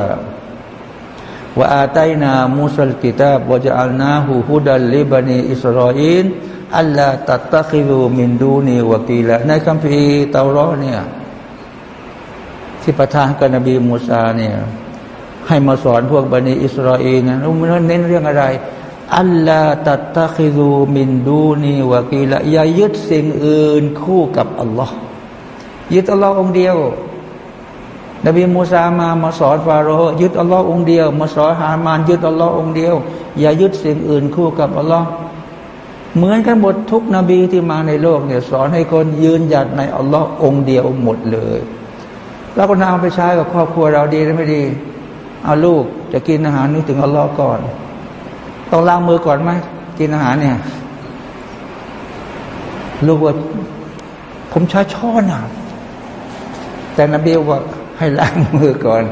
Speaker 2: وآتينا موسى الكتاب وجعلناه هدى لبني إسرائيل ألا تتخذوا من دوني وكيلاในคัมภีร์เตารอเนี่ยที่ประทานกับนบีมูซาเนี่ยให้มาสอนพวกบันิอิสราเอลนะรู้ไหมเน้นเรื่องอะไร ألا تتخذوا من دوني وكيلاอย่ายึดสิ่งอื่นคู่กับอัลลอฮ์ยึดอัลลอฮ์องเดียว นบีมูซามามาสอนฟาโรห์ยึดอัลลอฮ์องเดียว มาสอนฮามานยึดอัลลอฮ์องเดียว อย่ายึดสิ่งอื่นคู่กับอัลลอฮ์เหมือนกันหมดทุกนบีที่มาในโลกเนี่ยสอนให้คนยืนหยัดในอัลลอฮ์องเดียวหมดเลยเราก็นำไปใช้กับครอบครัวเราดีหรือไม่ดีเอาลูกจะกินอาหารนึกถึงอัลลอฮ์ก่อน ต้องล้างมือก่อนไหมกินอาหารเนี่ย ลูกว่าผมใช้ช้อนอะแต่นบีว่า ให้ล้างมือก่อน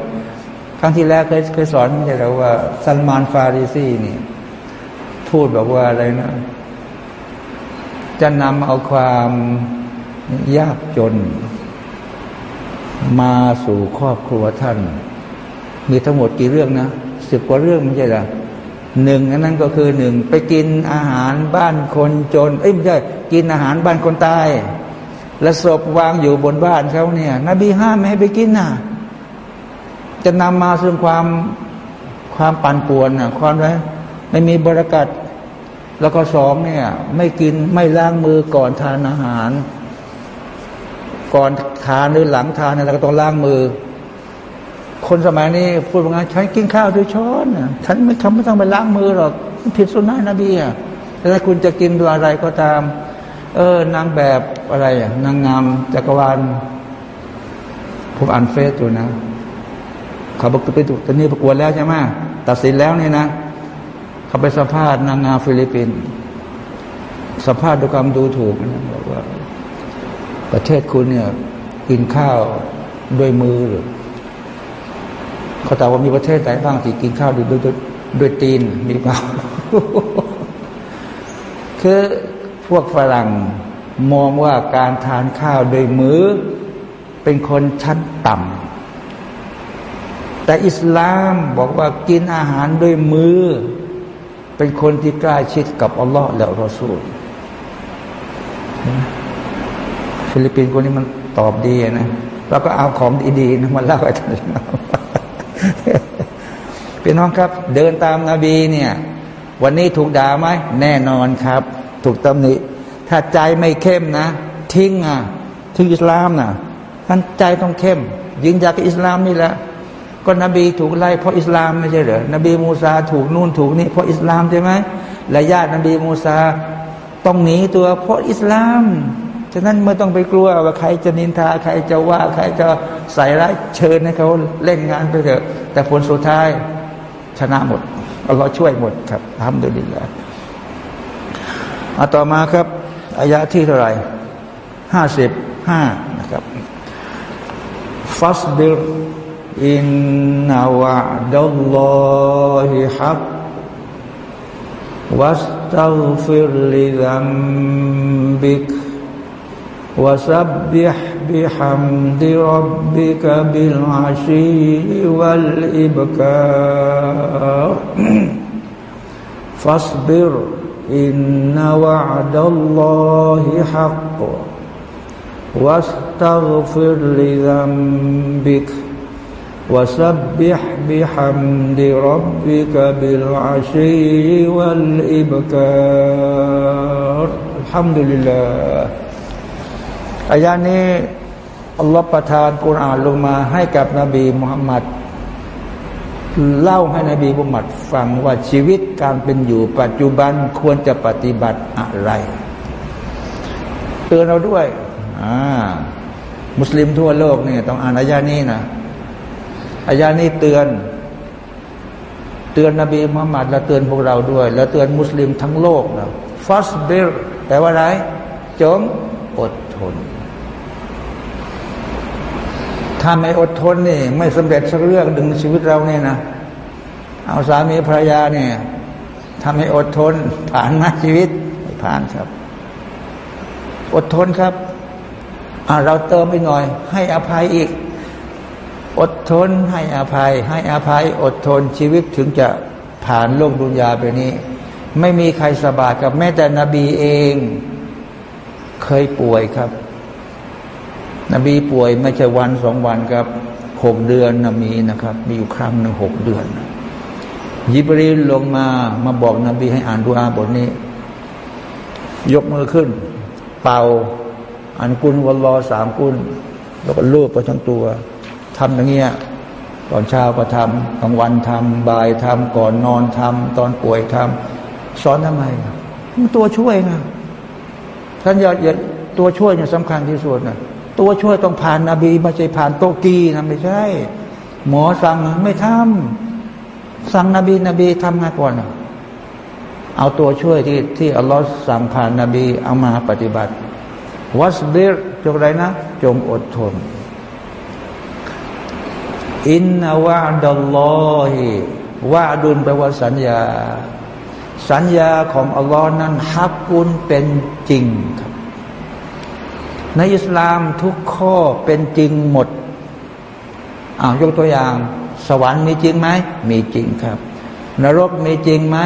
Speaker 2: ครั้งที่แรกเคยเคยสอนไม่ใช่หรอว่าซัลมานฟาริซีนี่พูดแบบว่าอะไรนะ จะนำเอาความยากจน มาสู่ครอบครัวท่าน มีทั้งหมดกี่เรื่องนะสิบกว่าเรื่องไม่ใช่หรอหนึ่งนั้นก็คือหนึ่งไปกินอาหารบ้านคนจน เอ้ยไม่ใช่กินอาหารบ้านคนตาย และศพวางอยู่บนบ้านเขาเนี่ย นบีห้ามไม่ให้ไปกินน่ะจะนำมาซึ่งความความปั่นป่วนน่ะความไรไม่มีบรากัดแล้วก็สองเนี่ย ไม่กินไม่ล้างมือก่อนทานอาหาร ก่อนทานหรือหลังทานอะไรก็ต้องล้างมือ คนสมัยนี้พูดว่าไงฉันกินข้าวด้วยช้อนฉันไม่ทำไม่ต้องไปล้างมือหรอกผิดสุนนะนบีอะแต่ถ้าคุณจะกินด้วยอะไรก็ตาม เออนางแบบอะไรอะนางงามจักรวาลผมอ่านเฟซอยู่นะเขาบอกไปตอนนี้ประกวดแล้วใช่ไหมตัดสินแล้วเนี่ยนะ เขาไปสัมภาษณ์นางงามฟิลิปปินส์สัมภาษณ์ด้วยความดูถูกนะบอกว่า ประเทศคุณเนี่ยกินข้าวด้วยมือหรือเขาถามว่ามีประเทศไหนบ้างที่กินข้าวด้วยด้วยด้วยตีนมีเปล่าคือ พวกฝรั่งมองว่าการทานข้าวด้วยมือเป็นคนชั้นต่ำแต่อิสลามบอกว่ากินอาหารด้วยมือ เป็นคนที่ใกล้ชิดกับอัลลอฮ์และรอซูลฟิลิปปินส์คนนี้มันตอบดีนะแล้วก็เอาของดีๆนะมาเล่าให้ท่านพี่น้องครับ เดินตามนาบีเนี่ย วันนี้ถูกด่าไหมแน่นอนครับ ถูกตำหนิถ้าใจไม่เข้มนะ ทิ้งอะทิ้งอิสลามนะท่านใจต้องเข้มยิงจากอิสลามนี่แหละก็นบีถูกไล่เพราะอิสลามไม่ใช่เหรอนบีมูซาถูกนู่นถูกนี่เพราะอิสลามใช่ไหมและญาตินบีมูซาต้องหนีตัวเพราะอิสลามฉะนั้นไม่ต้องไปกลัวว่าใครจะนินทาใครจะว่าใครจะใส่ร้ายเชิญให้เขาเล่นงานไปเถอะ แต่ผลสุดท้ายชนะหมดอัลลอฮ์ช่วยหมดครับทำโดุลิลละ อาต่อมาครับอายะที่เท่าไหร่ห้าสิบห้านะครับฟัสบิรอินนาวะดัลลอฮิฮัก واستغفر لذنبك وسبح بحمد ربك بالعشي والإبكار فاصبر إن وعد الله حق واستغفر لذنبك وسبح بحمد ربك بالعشي والإبكار الحمد لله อายานี้อัลลอฮฺประทานกุรอานลงมาให้กับนบีมุฮัมมัด เล่าให้นบีมุฮัมมัดฟังว่าชีวิตการเป็นอยู่ปัจจุบันควรจะปฏิบัติอะไรเตือนเราด้วยอ่ามุสลิมทั่วโลกเนี่ยต้องอ่านอายานี้นะอายานี้เตือน เตือนนบีมุฮัมมัดและเตือนพวกเราด้วย และเตือนมุสลิมทั้งโลกนะฟัสเบรแปลว่าไรจงอดทน ถ้าไม่อดทนนี่ ไม่สำเร็จสักเรื่องดึงชีวิตเราเนี่ยนะ เอาสามีภรรยาเนี่ยถ้าไม่อดทน ผ่านมาชีวิตไม่ผ่านครับ อดทนครับเราเติมไปหน่อย ให้อภัยอีก อดทนให้อภัย ให้อภัย อดทนชีวิตถึงจะผ่านโลกดุนยาไปนี้ ไม่มีใครสบายกับแม้แต่นบีเอง เคยป่วยครับ นบีป่วยไม่ใช่วันสองวันครับหกเดือนนมีนะครับ มีอยู่ครั้งหนึ่งหกเดือน ยิบรีลลงมามาบอกนบีให้อ่านดูอาบทนี้ ยกมือขึ้น เป่าอันกุลวลลอสามกุลแล้วก็ลูบไปทั้งตัวทำอย่างเงี้ยตอนเช้าก็ทำกลางวันทำบ่ายทำก่อนนอนทำตอนป่วยทำสอนทำไมมันตัวช่วยนะท่านอย่าอย่าตัวช่วยเนี่ยสำคัญที่สุดนะ ตัวช่วยต้องผ่านนาบีไม่ใช่ผ่านโตกีนะไม่ใช่ หมอสั่งไม่ทำสั่งนบีนบีทำงานก่อนเอาตัวช่วยที่ที่อัลลอฮ์สั่งผ่านนาบีเอามาปฏิบัติ วัสเบรจงไรนะ จงอดทน อินนาวะดัลลอฮิวะดุลแปลว่าสัญญา สัญญาของอัลลอฮ์นั้นฮักกุลเป็นจริงครับ ในอิสลามทุกข้อเป็นจริงหมดอ้าวยกตัวอย่าง สวรรค์มีจริงไหมมีจริงครับ นรกมีจริงไหม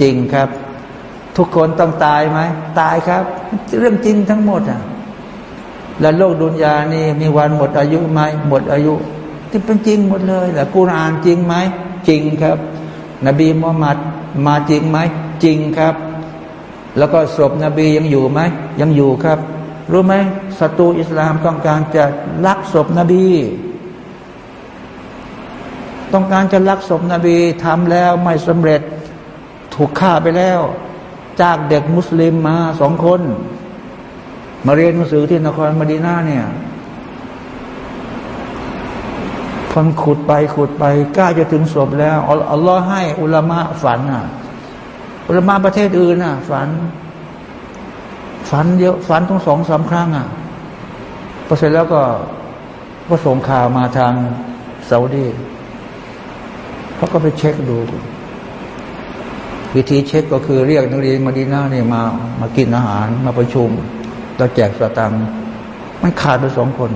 Speaker 2: จริงครับ ทุกคนต้องตายไหมตายครับ เรื่องจริงทั้งหมดอะและโลกดุนยานี่มีวันหมดอายุไหมหมดอายุ ที่เป็นจริงหมดเลยแต่กุรอานจริงไหมจริงครับ นบีมุฮัมมัดมาจริงไหมจริงครับ แล้วก็ศพนบียังอยู่ไหมยังอยู่ครับ รู้ไหมศัตรูอิสลามต้องการจะลักศพนบี ต้องการจะลักศพนบีทำแล้วไม่สำเร็จถูกฆ่าไปแล้ว จากเด็กมุสลิมมาสองคน มาเรียนหนังสือที่นครมดีนาเนี่ยพอขุดไปขุดไปกล้าจะถึงศพแล้วอัลลอฮ์ให้อุลามะฝันอะ อุลามะประเทศอื่นอะ ฝัน ฝันเยอะฝันทั้งสองสามครั้งอะพอเสร็จแล้วก็ก็ส่งข่าวมาทางซาอุดีเขาก็ไปเช็คดู วิธีเช็คก็คือเรียกนักเรียนมาดีนาเนี่ยมามากินอาหารมาประชุมแล้วแจกสตังค์มันขาดไปสองคน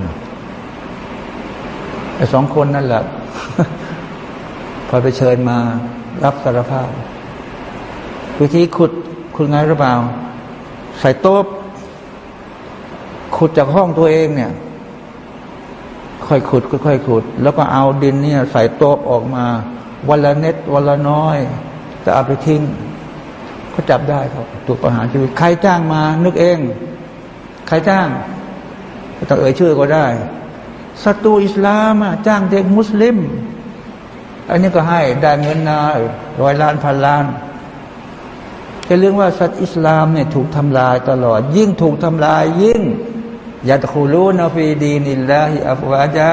Speaker 2: ไอ้สองคนนั่นแหละพอไปเชิญมารับสารภาพ วิธีขุดคุณไงหรือเปล่า ใส่โต๊ะขุดจากห้องตัวเองเนี่ย ค่อยขุดค่อยขุด แล้วก็เอาดินเนี่ย ใส่โต๊ะออกมา วันละเน็ตวันละน้อย จะเอาไปทิ้งเขาจับได้ครับถูกประหารชีวิตใครจ้างมา นึกเอง ใครจ้างต้องเอ่ยชื่อก็ได้ศัตรูอิสลามจ้างเด็กมุสลิม อันนี้ก็ให้ได้เงินนาร้อยล้านพันล้าน แต่เรื่องว่าสัตว์อิสลามเนี่ยถูกทำลายตลอด ยิ่งถูกทำลายยิ่งยัดคูลูนฟีดีนิลลาฮิอัฟวาจะ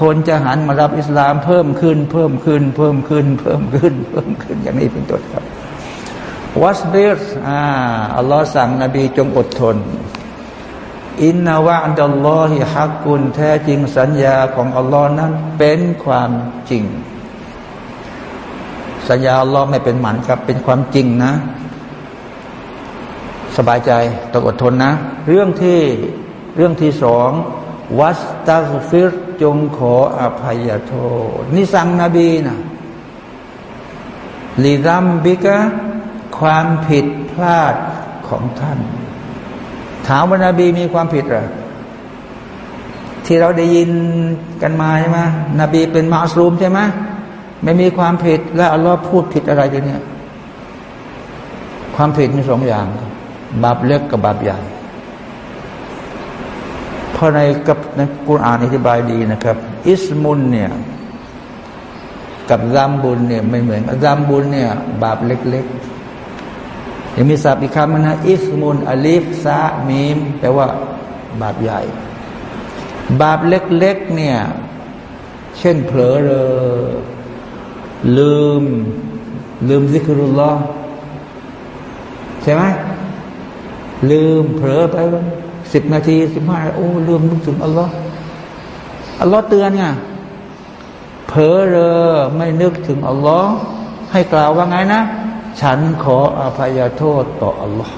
Speaker 2: คนจะหันมารับอิสลามเพิ่มขึ้น เพิ่มขึ้น เพิ่มขึ้น เพิ่มขึ้น เพิ่มขึ้นอย่างนี้เป็นต้นครับวัสเบิร์อ่าอัลลอฮ์สั่งนบีจงอดทน อินนาวะอัลลอฮิฮักกุลแท้จริงสัญญาของอัลลอฮ์นั้นเป็นความจริง สัญญาอัลลอฮ์ไม่เป็นหมันครับ เป็นความจริงนะ สบายใจต้องอดทนนะ เรื่องที่เรื่องที่สองวัสตักฟิรจงขออภัยโทษนี่สั่งนบีนะลิดัมบิกะความผิดพลาดของท่าน ถามว่านบีมีความผิดหรอที่เราได้ยินกันมาใช่ไหมนบีเป็นมาสรูมใช่ไหมไม่มีความผิด แล้วอัลลอฮ์พูดผิดอะไรทีเนี้ยความผิดมีสองอย่าง บาปเล็กกับบาปใหญ่เพราะในกับในกุรอานอธิบายดีนะครับ อิสมุนเนี่ยกับซามบุญเนี่ยไม่เหมือนซามบุญเนี่ยบาปเล็กๆยังมีศัพท์อีกคำนะอิสมุนอลิฟซามีมแปลว่า บาปใหญ่ บาปเล็กๆเนี่ยเช่นเผลอเรอลืม ลืมذكر اللهใช่ไหม ลืมเผลอไปวันสิบนาทีสิบห้าโอ้ลืมนึกถึงอัลลอฮ์อัลลอฮ์เตือนไงเผลอเรอไม่นึกถึงอัลลอฮ์ให้กล่าวว่าไงนะ ฉันขออภัยโทษต่ออัลลอฮ์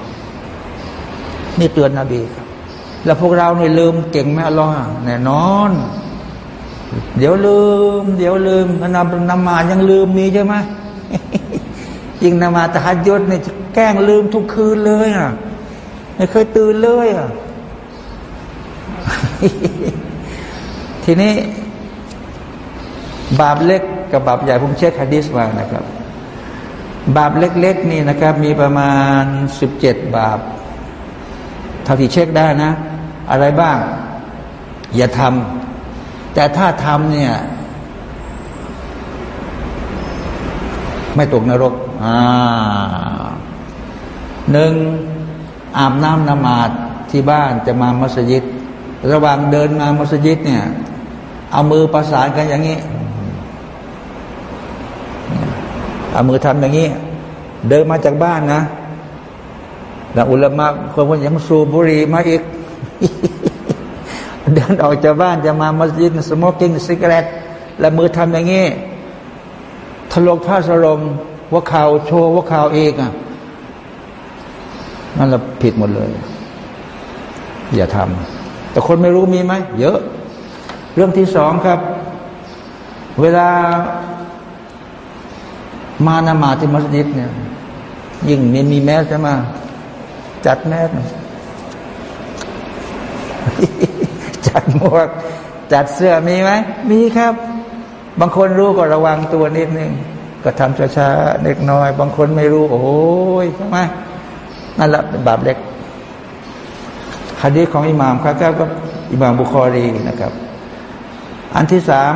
Speaker 2: นี่เตือนนบีครับ แล้วพวกเราเนี่ยลืมเก่งไหมอัลลอฮ์แน่นอน เดี๋ยวลืม เดี๋ยวลืมนำนำมายังลืมมีใช่ไหมยิ่งนำมาตะฮัดยศเนี่ยแกล้งลืมทุกคืนเลยอะ ไม่เคยตื่นเลยอะทีนี้ บาปเล็กกับบาปใหญ่ผมเช็คฮะดิษมานะครับ บาปเล็ก ๆ นี่นะครับ มีประมาณสิบเจ็ดบาป เท่าที่เช็คได้นะ อะไรบ้าง อย่าทำแต่ถ้าทำเนี่ย ไม่ตกนรก อ่าหนึ่ง อาบน้ำนมาดที่บ้านจะมามัสยิด ระหว่างเดินมามัสยิดเนี่ย เอามือประสานกันอย่างนี้ เอามือทำอย่างนี้ เดินมาจากบ้านนะแล้วอุลามะคนคนยังสูบบุหรี่มาอีก เดินออกจากบ้านจะมามัสยิด smoking cigaretteแล้วมือทำอย่างนี้ทะลกผ้าสลงว่าข่าวโชว์ว่าข่าวเองอะ นั่นเราผิดหมดเลย อย่าทำแต่คนไม่รู้มีไหมเยอะ เรื่องที่สองครับ เวลามานามาที่มัสยิดเนี่ย ยิ่งมีมีแมสใช่ไหมจัดแมสจัดหมวก จัดเสื้อมีไหม มีครับ บางคนรู้ก็ระวังตัวนิดนึง ก็ทำช้าๆเล็กน้อย บางคนไม่รู้ โอ้ยใช่ไหม นั่นแหละเป็นบาปเล็กฮะดีของอิหม่ามครับก็อิหม่ามบุคอรีนะครับ อันที่สาม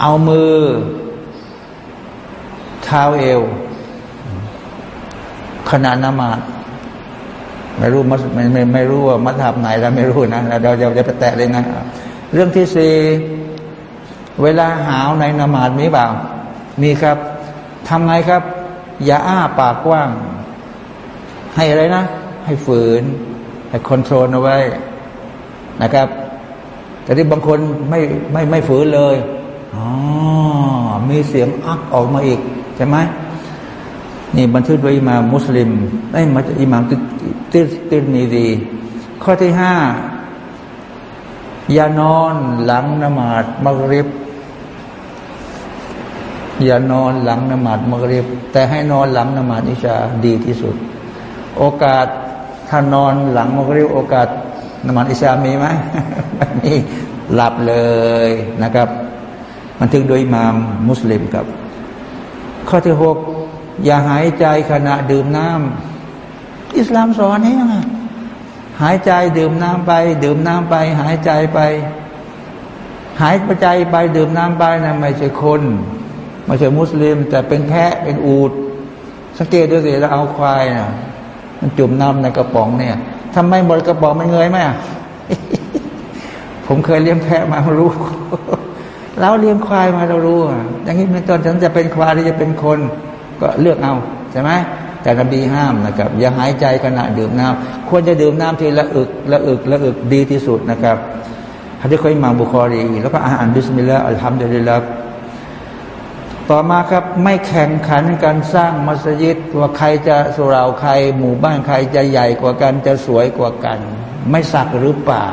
Speaker 2: เอามือเท้าเอวขณะนมาดไม่รู้มัไม่ไม่ไม่รู้ว่ามัธยมไหนเราไม่รู้นะเราจะจะไปแตะเลยนะ เรื่องที่สี่เวลาหาวในนมาดมีเปล่ามีครับทำไงครับ อย่าอ้าปากกว้าง ให้อะไรนะ ให้ฝืน ให้คอนโทรลเอาไว้นะครับ แต่ที่บางคนไม่ไม่ไม่ฝืนเลยอ๋อมีเสียงอักออกมาอีก ใช่ไหมนี่บันทึกโดยอิมามุสลิมไอ้มาอิมามติติตินีดี ข้อที่ห้าอย่านอนหลังนมาดมักริบอย่านอนหลังนมาดมักริบ แต่ให้นอนหลังนมาดอิชาดีที่สุด โอกาสถ้านอนหลังมักริบโอกาสนมาดอิชามีไหมไม่มีหลับเลยนะครับบันทึกโดยมามมุสลิมครับ ข้อที่หกอย่าหายใจขณะดื่มน้ำอิสลามสอนนี่ยังไงหายใจดื่มน้ำไป ดื่มน้ำไป หายใจไป หายใจไปดื่มน้ำไปนะไม่ใช่คนไม่ใช่มุสลิม แต่เป็นแพะเป็นอูดสังเกตดูสิแล้วเอาควายนะ มันจุ่มน้ำในกระป๋องเนี่ยทำไมหมดกระป๋องมันเงยไหมผมเคยเลี้ยงแพะมารู้เราเลี้ยงควายมาเรารู้อย่างนี้เป็นต้นฉันจะเป็นควายหรือจะเป็นคน ก็เลือกเอาใช่ไหมแต่นบีห้ามนะครับ อย่าหายใจขณะดื่มน้ำควรจะดื่มน้ำทีละอึกละอึกละอึกดีที่สุดนะครับฮะดีษของอิมามบุคอรีแล้วก็อ่านبسم الله الحمد لله ต่อมาครับไม่แข่งขันการสร้างมัสยิดว่าใครจะสุเหร่าใคร หมู่บ้านใครจะใหญ่กว่ากันจะสวยกว่ากัน ไม่สักหรือเปล่า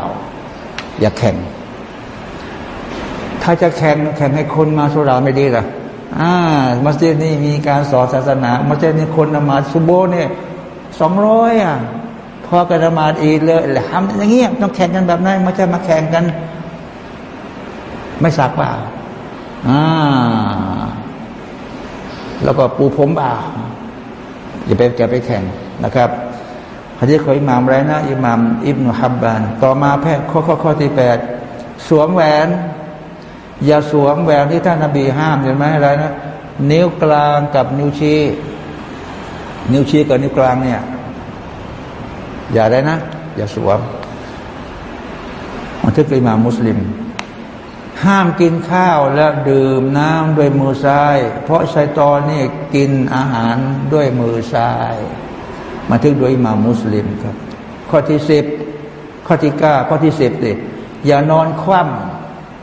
Speaker 2: อย่าแข่ง ถ้าจะแข่งแข่งให้คนมาสุราไม่ดีหรออ่ามัสยิดนี่มีการสอนศาสนา มัสยิดนี่คนนมาสุโบเนี่ยสองร้อยอะพอกันนมาอีเลยแหละทำอย่างเงี้ยต้องแข่งกันแบบนั้นไม่ใช่มาแข่งกัน ไม่สักเปล่าอ่า แล้วก็ปูผมบ่าอย่าไปแกไปแข่งนะครับฮะดีษของอิหม่ามไรนะอิหม่ามอิบนุฮับบาน ต่อมาแพทย์ข้อข้อข้อที่แปดสวมแหวน อย่าสวมแหวนที่ท่านนบีห้ามเห็นไหมอะไรนะนิ้วกลางกับนิ้วชี้ นิ้วชี้กับนิ้วกลางเนี่ย อย่าได้นะ อย่าสวมมันทึกอิหม่ามมุสลิม ห้ามกินข้าวและดื่มน้ำด้วยมือซ้าย เพราะชัยตอนนี่กินอาหารด้วยมือซ้าย มาทึกโดยมามุสลิมครับ ข้อที่สิบข้อที่เก้าข้อที่สิบดิอย่านอนคว่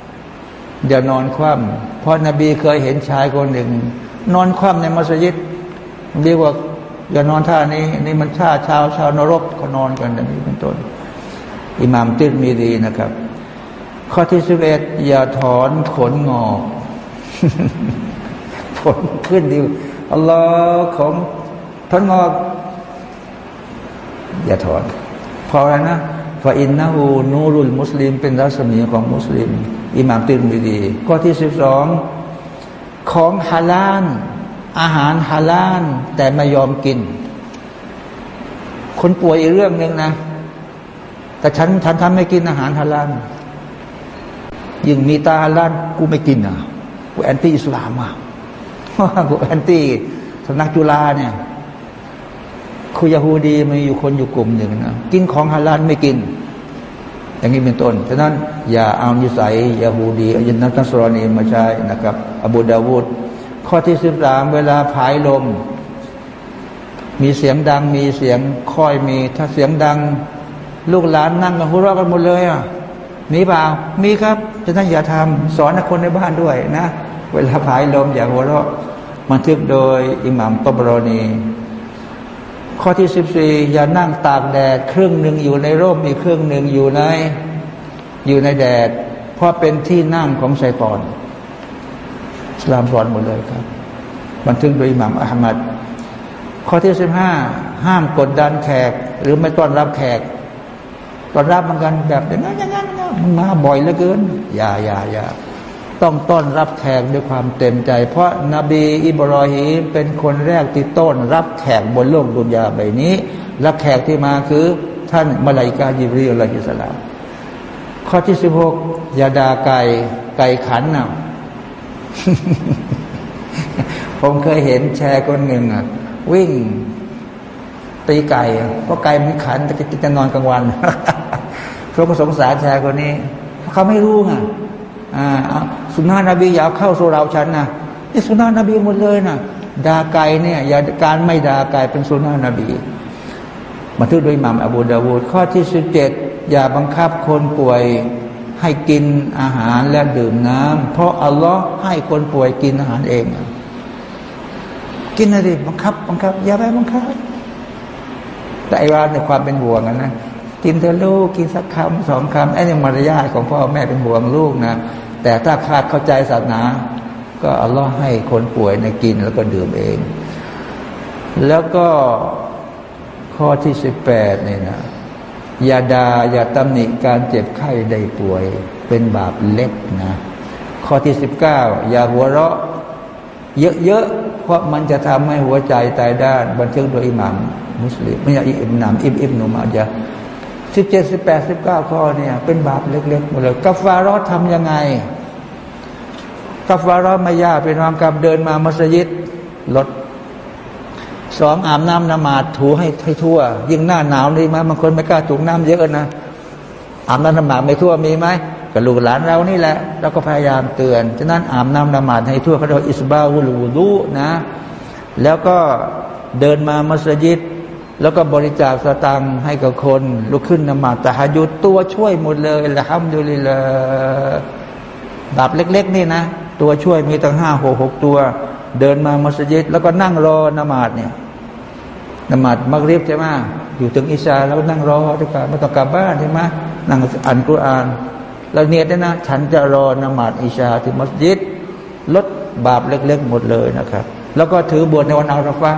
Speaker 2: ำอย่านอนคว่ำเพราะนบีเคยเห็นชายคนหนึ่ง นอนคว่ำในมัสยิดเรียกว่าอย่านอนท่านี้นี่มันท่าชาวชาวนรกเขานอนกันอย่างนี้เป็นต้นอิหม่ามติดมีดีนะครับ ข้อที่สิบเอ็ดอย่าถอนขนงอกผลขึ้นดีอัลลอฮ์ของถอนงอก อย่าถอนพราะอะไรนะฟาอินนาหูนูรุลมุสลิม เป็นรัศมีของมุสลิม อิหม่ามตินมีดีข้อที่สิบสองของฮาลาลอาหารฮาลาลแต่ไม่ยอมกิน คนป่วยอีกเรื่องหนึ่งนะ แต่ฉันฉันทำไม่กินอาหารฮาลาล ยิ่งมีตาล้านกูไม่กินอะกูแอนตี้อิสลามอะกูแอนตี้สนักจุฬาเนี่ยคุยาฮูดีมีอยู่คนอยู่กลุ่มหนึ่งนะกินของฮาลาลไม่กิน อย่างนี้เป็นต้นฉะนั้น อย่าเอานิสัยยาฮูดีอายันนัสรอนีมาใช้นะครับ อบูดาวูดข้อที่สิบสามเวลาผายลม มีเสียงดังมีเสียงค่อยมี ถ้าเสียงดัง ลูกหลานนั่งกันหัวเราะกันหมดเลยอะ มีเปล่ามีครับจะนั้นอย่าทำสอนคนในบ้านด้วยนะ เวลาผายลมอย่าหัวเราะบันทึกโดยอิหมัมตบรนีข้อที่สิบสี่อย่านั่งตากแดดครึ่งหนึ่งอยู่ในร่มอีกครึ่งหนึ่งอยู่ในอยู่ในแดด เพราะเป็นที่นั่งของชัยตอนสลามสอนหมดเลยครับ บันทึกโดยอิหมัมอัลมัดข้อที่สิบห้าห้ามกดดันแขก หรือไม่ต้อนรับแขก ต้อนรับเหมือนกันแบบอย่างนั้นอย่างนั้นมันมาบ่อยเหลือเกิน อย่าอย่าอย่าต้องต้อนรับแขกด้วยความเต็มใจ เพราะนาบีอิบรอฮีมเป็นคนแรกที่ต้อนรับแขกบนโลกดุนยาใบนี้ และแขกที่มาคือ ท่านมาลายกายิบรีอัลลอฮิสลามข้อที่สิบหกยาดาไก่ไก่ขันน่ะผมเคยเห็นแชร์คนหนึ่งอะ วิ่งตีไก่เพราะไก่มันขันจะจะนอนกลางวัน เพราก็สงสารชายคนนี้เขาไม่รู้ไงอ่าสุนานะบีอย่าเข้าสู่เราฉันนะนี่สุนานะบีหมดเลยนะด่าไก่เนี่ยอย่าการไม่ด่าไก่เป็นสุนานะบีมาทึกโดยมัมอบูดาวูดข้อที่สิบเจ็ดอย่าบังคับคนป่วยให้กินอาหารและดื่มน้ำเพราะอัลลอฮ์ให้คนป่วยกินอาหารเอง กินอะไรบังคับ บังคับ อย่าไปบังคับ แต่ไอ้ว่าในความเป็นห่วงนะ กินเธอลูกกินสักคำสองคำไอ้นี่มารยาทของพ่อแม่เป็นห่วงลูกนะแต่ถ้าขาดเข้าใจศาสนา ก็อัลลอฮ์ให้คนป่วยในกินแล้วก็ดื่มเอง แล้วก็ข้อที่สิบแปดเนี่ยนะอย่าดา่าอย่าตำหนิการเจ็บไข้ใดป่วย เป็นบาปเล็กนะ ข้อที่สิบเก้าอย่าหัวเราะเยอะๆ เพราะมันจะทำให้หัวใจตายด้าน บันทึกโดยอิหมัมมุสลิมไม่ใช่อิบนามอิบอิบนุมาจะ สิบเจ็ดสิบแปดสิบเก้าข้อเนี่ย เป็นบาปเล็กๆหมดเลยกัฟฟารอทำยังไงกัฟฟารอไม่ยากเป็นควางกับเดินมามัสยิดลดสองอาบน้ำนมาดถูให้ให้ทั่ว ยิ่งหน้าหนาวนี่มาบางคนไม่กล้าถูน้ำเยอะนะอาบน้ำนมาดไม่ทั่วมีไหมกับลูกหลานเรานี่แหละเราก็พยายามเตือนฉะนั้นอาบน้ำนมาดให้ทั่วเขาเรียกอิสบาวุลูดูนะ แล้วก็เดินมามัสยิด แล้วก็บริจาคสตังค์ให้กับคน ลุกขึ้นนมาตะฮายุดตัวช่วยหมดเลยละฮัมดุลิละบาปเล็ก ๆ นี่นะ ตัวช่วยมีตั้งห้าหกหกตัว เดินมามัสยิดแล้วก็นั่งรอนมาดเนี่ยนมาดมักริบใช่ไหมอยู่ถึงอิชาแล้วนั่งรอที่การไม่ต้องกลับบ้านใช่ไหมนั่งอ่านกุรอานแล้วเนียดได้นะ ฉันจะรอนมาดอิชาที่มัสยิดลดบาปเล็ก ๆ หมดเลยนะครับ แล้วก็ถือบวชในวันอาราฟะ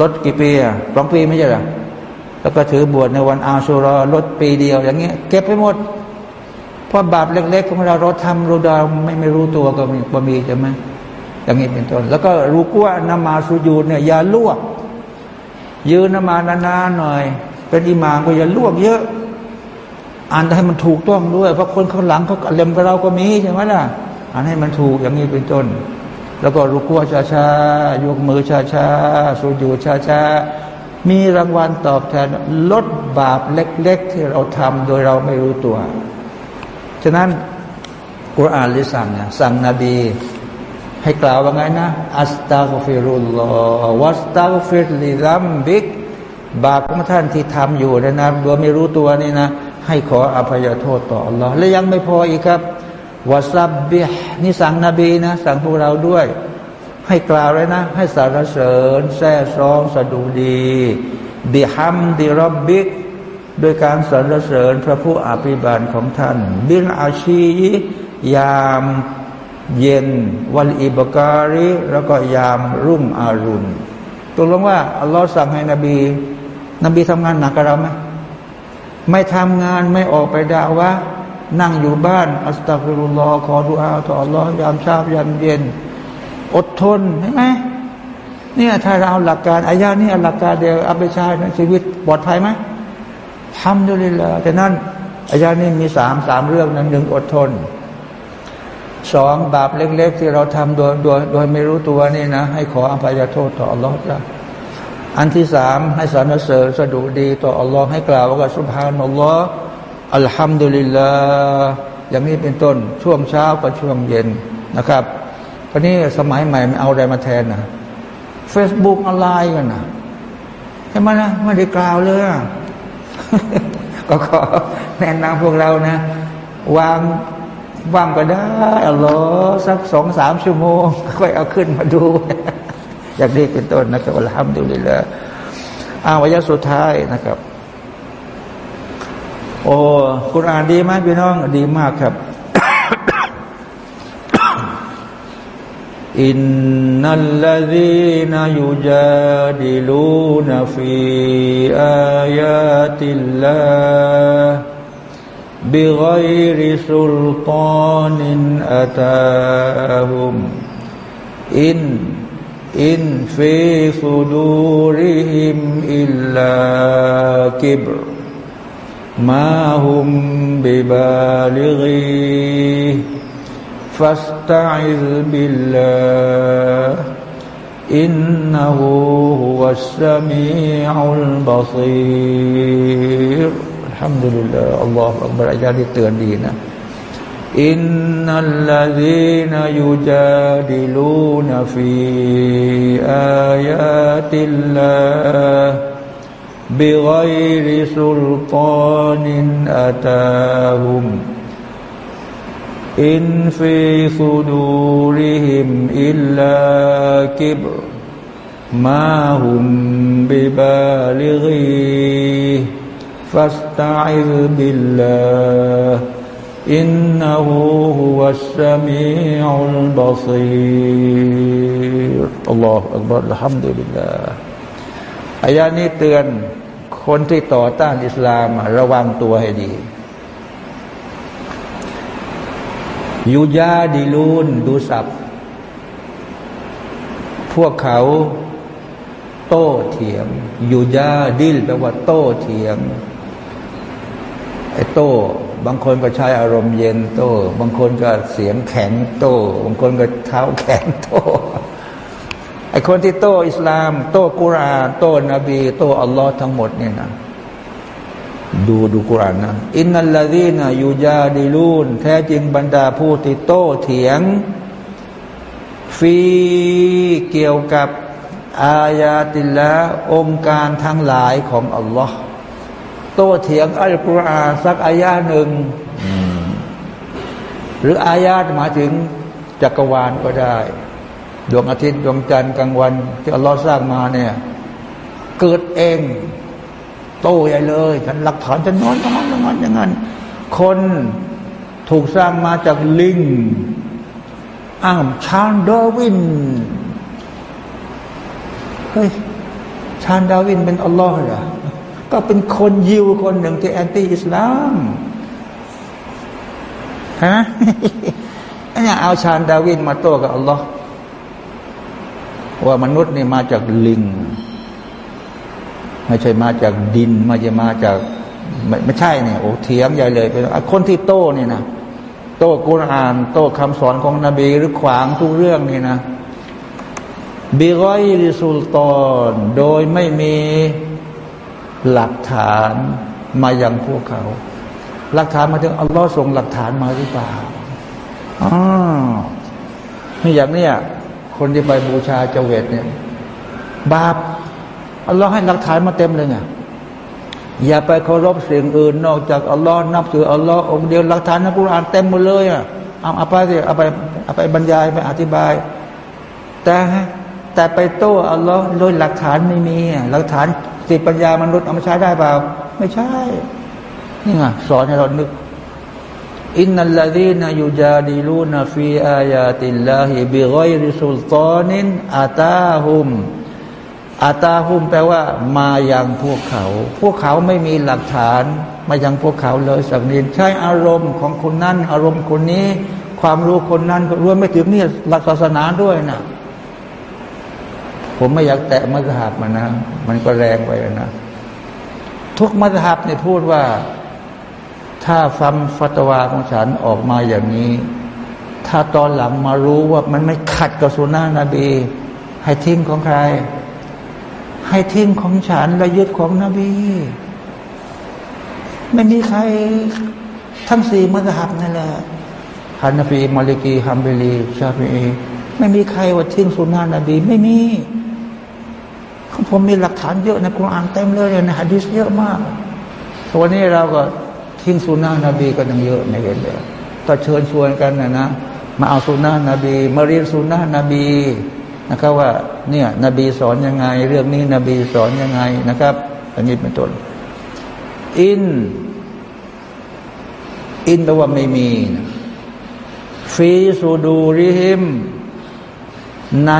Speaker 2: ลดกี่ปีอะสองปีไม่ใช่หรอแล้วก็ถือบวชในวันอาชูรอลดปีเดียว อย่างเงี้ย เก็บไปหมดเพราะบาปเล็กๆของเราเราทำรูดาวไม่ไม่รู้ตัวก็มีก็มีใช่ไหมอย่างนี้เป็นต้นแล้วก็รู้กว่านมาสุญูดเนี่ยอย่าลวก ยืนนมานานๆหน่อย เป็นอิหมามก็อย่าลวกเยอะ อ่านให้มันถูกต้องด้วย เพราะคนข้างหลังเขาเล็มกับเราก็มีใช่ไหมล่ะอ่านให้มันถูกอย่างนี้เป็นต้น แล้วก็รุกัวช้ายกมือช้าสูญูช้ามีรางวัลตอบแทนลดบาปเล็ก ๆ ที่เราทำโดยเราไม่รู้ตัว ฉะนั้นกุรอานหรือสั่งเนี่ยสั่งนบีให้กล่าวว่าไงนะ أستغفر الله واستغفر لذنبك บาปของท่านที่ทำอยู่นะนะโดยไม่รู้ตัวนี่นะ ให้ขออภัยโทษต่อ อัลลอฮ์ และยังไม่พออีกครับوسبح นี่สั่งนบีนะ สั่งพวกเราด้วย ให้กล่าวเลยนะ ให้สรรเสริญแซ่ซ้องสดุดีบิฮัมดิรับบิกโดยการสรรเสริญพระผู้อภิบาลของท่าน บินอาชียามเย็น วันอิบการิ แล้วก็ยามรุ่งอรุณตกลงว่า อัลลอฮ์สั่งให้นบี นบีทำงานหนักกับเราไหมไม่ทำงานไม่ออกไปด่าวะ นั่งอยู่บ้าน อัสตัฟิรุลลอขอดุอาต่ออัลลอฮ์ยามเช้ายามเย็น อดทนใช่ไหมเนี่ยถ้าเราเอาหลักการอายานี่หลักการเดียวเอาไปใช้ในชีวิตปลอดภัยไหมทำด้วยเลยละแต่นั้นอายานี่มีสามสามเรื่องนั้นหนึ่งอดทนสองบาปเล็ก ๆ ที่เราทำโดยโดยโดยไม่รู้ตัวนี่นะ ให้ขออภัยโทษต่ออัลลอฮ์จ้ะอันที่สามให้สรรเสริญสดุดีต่ออัลลอฮ์ให้กล่าวว่าสุภานัลลอฮ์ อัลฮัมดุลิลลาอย่างนี้เป็นต้นช่วงเช้ากับช่วงเย็นนะครับตอนนี้สมัยใหม่ไม่เอาอะไรมาแทนนะเฟซบุ๊กออนไลน์กันนะใช่ไหมนะไม่ได้กล่าวเลยก็ขอแนะนำพวกเรานะ วางว่างก็ได้อัลลอสักสองสามชั่วโมง ค่อยเอาขึ้นมาดู อย่างนี้เป็นต้นนะครับอัลฮัมดุลิลละอาวายะสุดท้ายนะครับ โอ้คุณอ่านดีไหมพี่น้อง ดีมากครับ إن الذين يجادلون في آيات الله بغير سلطان أتاهم إن إن في صدورูริหิมอิลลากิบร ห์อัลลอฮฺอักบารอายาที่เตือนดีนะอินนัลลดีนยุจาดิลูนฟีอายาติลลาห์ بغير سلطان أتاهم إن في صدورهم إلا كبر ما هم ببالغيه فاستعذ بالله إنه هو السميع البصير الله أكبر الحمد لله อายานี้เตือน คนที่ต่อต้านอิสลามระวังตัวให้ดียูยาดิลูนดูสับพวกเขาโต้เถียงยูยาดิลแปลว่าโต้เถียงไอ้โต้ บางคนก็ใช้อารมณ์เย็นโต้ บางคนก็เสียงแข็งโต้ บางคนก็เท้าแข็งโต้ คนที่โต้อิสลาม โต้กุรานโต้นบีโต้อัลลอฮ์ทั้งหมดเนี่ยนะดูดูกุรานนะอินนัลลาดีนะยูยาดิลูนแท้จริงบรรดาผู้ที่โต้เถียง ฟีเกี่ยวกับ อายาติลละองค์การทั้งหลายของอัลลอฮ์โต้เถียงอัลกุรอานสักอายาหนึ่ง หรืออายาตหมายถึงจักรวาลก็ได้ ดวงอาทิตย์ดวงจันทร์กลางวัน ที่อัลลอฮ์สร้างมาเนี่ย เกิดเอง โตใหญ่เลยฉันหลักฐานจะนนอย่างนั้นอย่างนั้นอย่างนั้น คนถูกสร้างมาจากลิงอ้าวชานดาวินเฮ้ยชานดาวินเป็นอัลลอฮ์เหรอก็เป็นคนยิวคนหนึ่งที่แอนตี้อิสลามฮะเนี่ยเอาชานดาวินมาโต้กับอัลลอฮ์ ว่ามนุษย์นี่มาจากลิง ไม่ใช่มาจากดินไม่ใช่มาจากไม่ไม่ใช่เนี่ยโอ้เถียงใหญ่เลยเป็นคนที่โต้เนี่ยนะโต้กุรอาน โต้คำสอนของนบีหรือขวางทุกเรื่องนี่นะบิรอยริสุลตอนโดยไม่มีหลักฐานมายังพวกเขา หลักฐานมาถึงอัลลอฮ์ส่งหลักฐานมาหรือเปล่าอ๋อนี่อย่างเนี้ย คนที่ไปบูชาเจเวตเนี่ย บาปอัลลอฮ์ให้หลักฐานมาเต็มเลยไงอย่าไปเคารพสิ่งอื่น นอกจากอัลลอฮ์นับถืออัลลอฮ์องเดียวหลักฐานในกุรอานเต็มหมดเลยอะเอาเอาไปสิเอาไปเอาไปบรรยายไปอธิบาย แต่แต่ไปโต้อัลลอฮ์โดยหลักฐานไม่มี หลักฐานสิปัญญามนุษย์เอามาใช้ได้เปล่า ไม่ใช่ นี่ไงสอนให้เรานึก อินนัลลดีนยูจาดิลูนฟีอายาติลลาฮิบิกอยริสุลตานินอาตาฮุมอาตาฮุมแปลว่า มาอย่างพวกเขา พวกเขาไม่มีหลักฐาน มาอย่างพวกเขาเลยสักนิดใช้อารมณ์ของคนนั้น อารมณ์คนนี้ ความรู้คนนั้นรวมไม่ถึงนี่หลักศาสนาด้วยนะผมไม่อยากแตะมัสฮับมันนะ มันก็แรงไปนะ ทุกมัสฮับเนี่ยพูดว่า ถ้าฟังฟัตวาของฉันออกมาอย่างนี้ ถ้าตอนหลังมารู้ว่ามันไม่ขัดกับสุนานะบี ให้ทิ้งของใคร ให้ทิ้งของฉันและยึดของนบี ไม่มีใครทั้งสี่มัสฮับนั่นแหละฮานาฟีมาลิกีฮัมเบลีชาฟีไม่มีใครว่าทิ้งสุนนะนบี ไม่มีผมมีหลักฐานเยอะในกุรอานเต็มเลยในฮะดีษเยอะมากวันนี้เราก็ ทิ้งสุนนะนบีก็ยังเยอะไม่เห็นเลยก็เชิญชวนกันนะนะ มาเอาสุนนะนบี มาเรียนสุนนะนบีนะครับว่าเนี่ยนบีสอนยังไง เรื่องนี้นบีสอนยังไงนะครับ อันนี้เป็นต้นอิน อินแปลว่าไม่มีฟีสูดูริฮิม ใน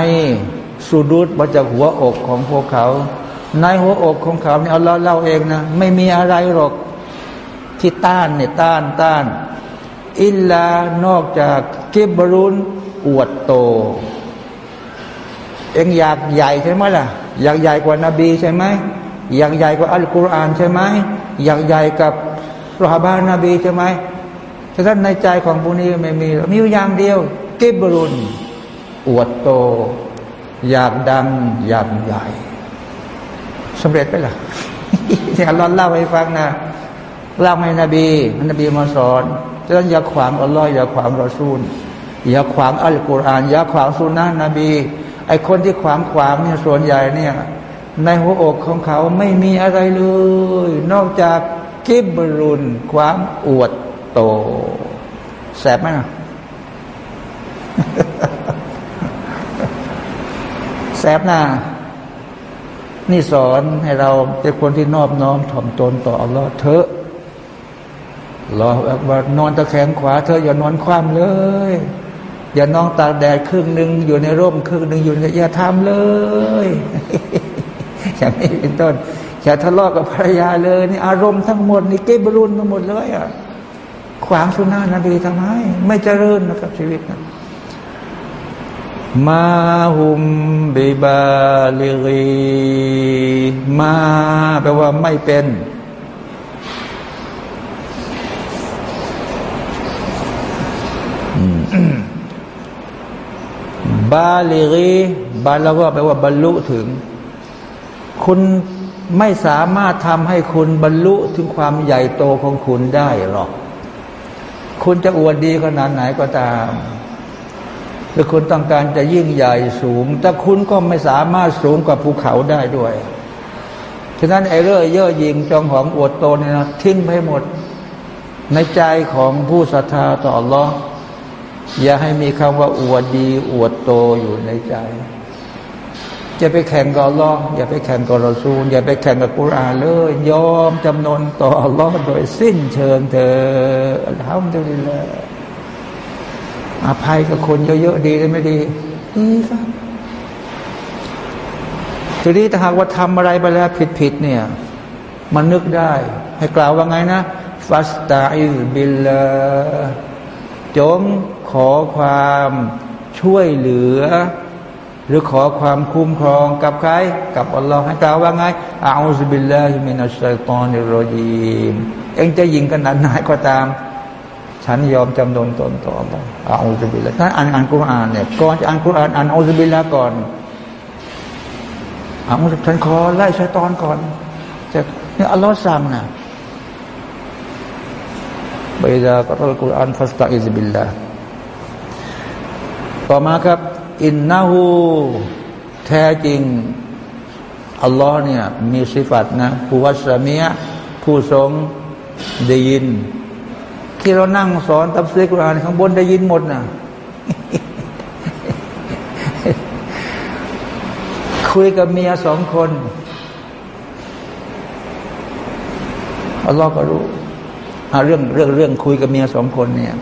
Speaker 2: สุดุดมาจากหัวอกของพวกเขา ในหัวอกของเขาเนี่ยเอาเราเล่าเองนะ ไม่มีอะไรหรอก ที่ต้านเนี่ยต้านต้านอิลลานอกจากเก็บบรุนอวดโต เองอยากใหญ่ใช่ไหมล่ะ อยากใหญ่กว่านาบีใช่ไหมอยากใหญ่กว่าอัลกุรอานใช่ไหมอยากใหญ่กับรหบานาบีใช่ไหมแต่ท่านในใจของพวกนี้ไม่มีมีอย่างเดียวเก็บบรุนอวดโต อยากดัง อยากใหญ่สำเร็จไปล่ะที่อัลลอฮ์เล่าให้ฟังนะ เล่าให้นบีนบีมาสอนฉะนั้นอย่าขวางอัลลอฮ์อย่าขวางรอซูล อย่าขวางอัลกุรอาน อย่าขวางสุนนะนบีไอคนที่ขวางขวางเนี่ยส่วนใหญ่เนี่ย ในหัวอกของเขาไม่มีอะไรเลย นอกจากกิบบรุนความอวดโต แสบไหมนะแสบหน้านี่สอนให้เราเป็นคนที่นอบน้อมถ่อมตนต่ออัลลอฮ์เถอะ รอว่านอนตะแคงขวาเธออย่านอนคว่ำเลย อย่านอนตากแดดครึ่งหนึ่งอยู่ในร่มครึ่งหนึ่งอยู่ในอย่าทำเลยอย่างนี้เป็นต้นอย่าทะเลาะกับภรรยาเลย นี่อารมณ์ทั้งหมดนี่เก็บรุนทั้งหมดเลยอะขวางสุนานะบีทำไมไม่เจริญนะครับชีวิตนะมาฮุมบิบาลิกีมาแปลว่าไม่เป็น บาลิกีบาลก็แปลว่าบรรลุถึง คุณไม่สามารถทำให้คุณบรรลุถึงความใหญ่โตของคุณได้หรอก คุณจะอวดดีขนาดไหนก็ตามหรือคุณต้องการจะยิ่งใหญ่สูง แต่คุณก็ไม่สามารถสูงกว่าภูเขาได้ด้วยฉะนั้นไอ้เรื่อเย่อหยิงจองหองอวดโตเนี่ยนะทิ้งไปหมด ในใจของผู้ศรัทธาต่อ Allah อ อย่าให้มีคำว่าอวดดี อวดโตอยู่ในใจ อย่าไปแข่งกับอัลลอฮ์อย่าไปแข่งกับรอซูล อย่าไปแข่งกับกุรอานเลย ยอมจำนนต่ออัลลอฮ์โดยสิ้นเชิงเธออัลฮัมดุลิลลาห์อภัยกับคนเยอะๆดีหรือไม่ดีดีครับทีนี้ถ้าหากว่าทำอะไรไปแล้วผิดๆเนี่ย มันนึกได้ ให้กล่าวว่าไงนะ ฟัสตาอิบิลลาจง ขอความช่วยเหลือ หรือขอความคุ้มครองกับใคร กับอัลลอฮ์ให้กล่าวว่าไงอาอุสบิลลาฮิมินัสชัยตอนิรรจีมเองจะยิงกันนั้นไหนก็ตาม ฉันยอมจำนนตนต่ออัลลอฮ์อาอุสบิลลาถ้าอ่านอ่านกุรอานเนี่ยก่อนจะอ่านกุรอานอ่านอาอุสบิลลาก่อนอาอุสฉันขอไล่ชัยตอนก่อนจะเนี่ยอัลลอฮ์สั่งนะบอิดากัลกุรอานฟัส ต่อมาครับ อินนาหูแท้จริง อัลลอฮ์เนี่ยมีสิฟัตนะผู้วัสมียผู้ทรงได้ยิน ที่เรานั่งสอนตับซีกุรานข้างบนได้ยินหมดนะคุยกับเมียสองคนอัลลอฮ์ก็รู้เรื่องเรื่องเรื่องคุยกับเมียสองคนเนี่ย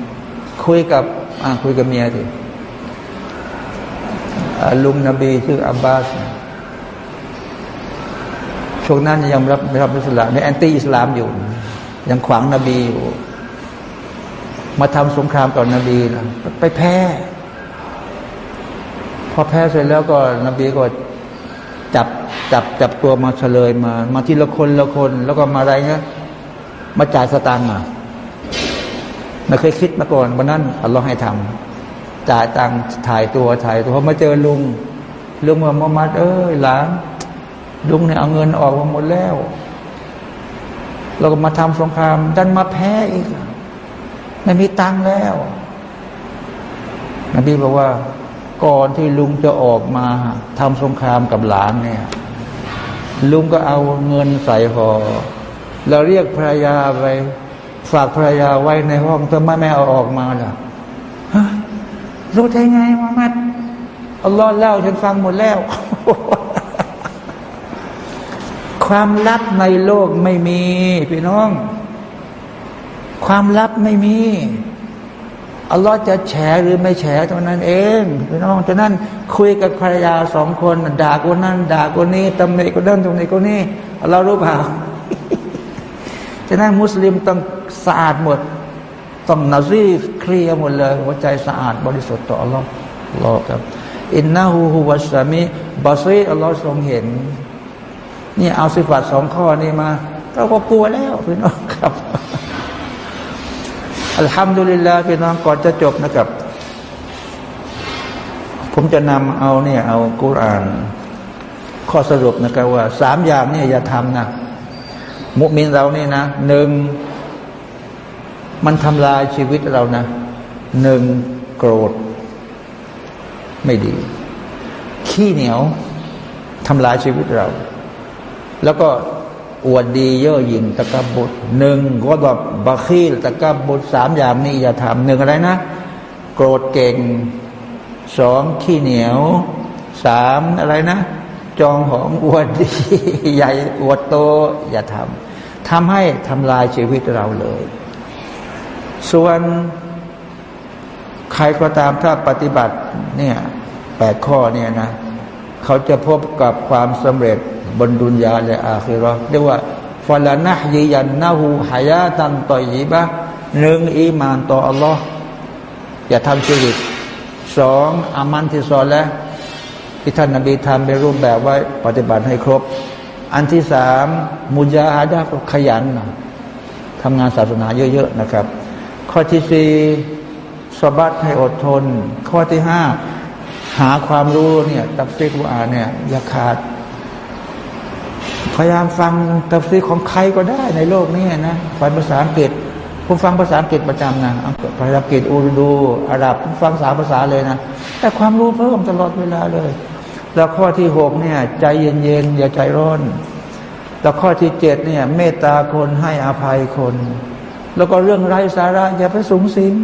Speaker 2: คุยกับอ่าคุยกับเมียดิ ลุงนบีชื่ออับบาสช่วงนั้นยังรับไม่รับอิสลามในแอนตี้อิสลามอยู่ ยังขวางนบีอยู่ มาทำสงครามกับนบีนะไปแพ้ พอแพ้เสร็จแล้วก็นบีก็จับจับจับตัวมาเฉลยมา มาทีละคนละคน แล้วก็มาอะไรเงี้ยมาจ่ายสตางค์มาไม่เคยคิดมาก่อนวันนั้นอัลลอฮ์ให้ทำ จ่ายตังค์ถ่ายตัวถ่ายตัวพอมาเจอลุงลุงว่ามุฮัมมัด เอ้ยหลานลุงเนี่ยเอาเงินออกมาหมดแล้วเราก็มาทำสงครามดันมาแพ้อีก ไม่มีตังค์แล้วนบีบอกว่า ก่อนที่ลุงจะออกมาทำสงครามกับหลานเนี่ย ลุงก็เอาเงินใส่ห่อเราเรียกภรรยาไปฝากภรรยาไว้ในห้องทำไมไม่เอาออกมาล่ะ รู้ได้ไงมามัดอัลลอฮ์เล่าฉันฟังหมดแล้ว ความลับในโลกไม่มีพี่น้อง ความลับไม่มีอัลลอฮ์จะแฉหรือไม่แฉเท่านั้นเองพี่น้องฉะนั้นคุยกับภรรยาสองคนด่าคนนั้นด่าคนนี้ตำหนิคนนั้นตำหนิคนนี้เรารู้เปล่าฉะนั้นมุสลิมต้องสะอาดหมด ต้องนาซีฟเคลียร์หมดเลย หัวใจสะอาดบริสุทธิ์ต่ออัลลอฮ์รอครับ อินนาหูฮุวัสามิบาซีอัลลอฮ์ทรงเห็น นี่เอาสิฟัตสองข้อนี้มาเราก็กลัวแล้วพี่น้องครับอัลฮัมดุลิลลาห์พี่น้องก่อนจะจบนะครับ ผมจะนำเอาเนี่ยเอากุรานข้อสรุปนะครับว่าสามอย่างนี่อย่าทำนะ มุมินเรานี่นะหนึ่ง มันทำลายชีวิตเรานะหนึ่งโกรธ ไม่ดี ขี้เหนียวทำลายชีวิตเรา แล้วก็อวดดีเย่อหยิ่งตะกบุตรหนึ่งก็แบบบาคีลตะกบุตรสามอย่างนี้อย่าทำหนึ่งอะไรนะ โกรธเก่งสองขี้เหนียวสามอะไรนะ จองหองอวดดีใหญ่อวดโตอย่าทำทำให้ทำลายชีวิตเราเลย ส่วนใครก็ตามถ้าปฏิบัติเนี่ยแปดข้อเนี่ยนะ เขาจะพบกับความสำเร็จบนดุนยาและอาคิรอเรียกว่าฟลานะยียันนาหูหายาตันต่อยีบะหนึ่งอีมานต่ออัลลอฮ์อย่าทำชีวิตสองอามันที่สอนแล้วที่ท่านนบีทำเป็นรูปแบบไว้ปฏิบัติให้ครบ อันที่สามมุจาฮาดาขยันทำงานศาสนาเยอะ ๆ นะครับ ข้อที่สี่สบัดให้อดทน ข้อที่ห้าหาความรู้เนี่ยตับซิกว่าเนี่ยอย่าขาด พยายามฟังตัฟซีของใครก็ได้ในโลกนี้นะฟังภาษาอังกฤษผมฟังภาษาอังกฤษประจำนะภาษาอังกฤษอูรดูอาหรับผมฟังสามภาษาเลยนะแต่ความรู้เพิ่มตลอดเวลาเลย แล้วข้อที่หกเนี่ยใจเย็นๆอย่าใจร้อน แล้วข้อที่เจ็ดเนี่ยเมตตาคนให้อภัยคน แล้วก็เรื่องไร้สาระอย่าไปสูงสิง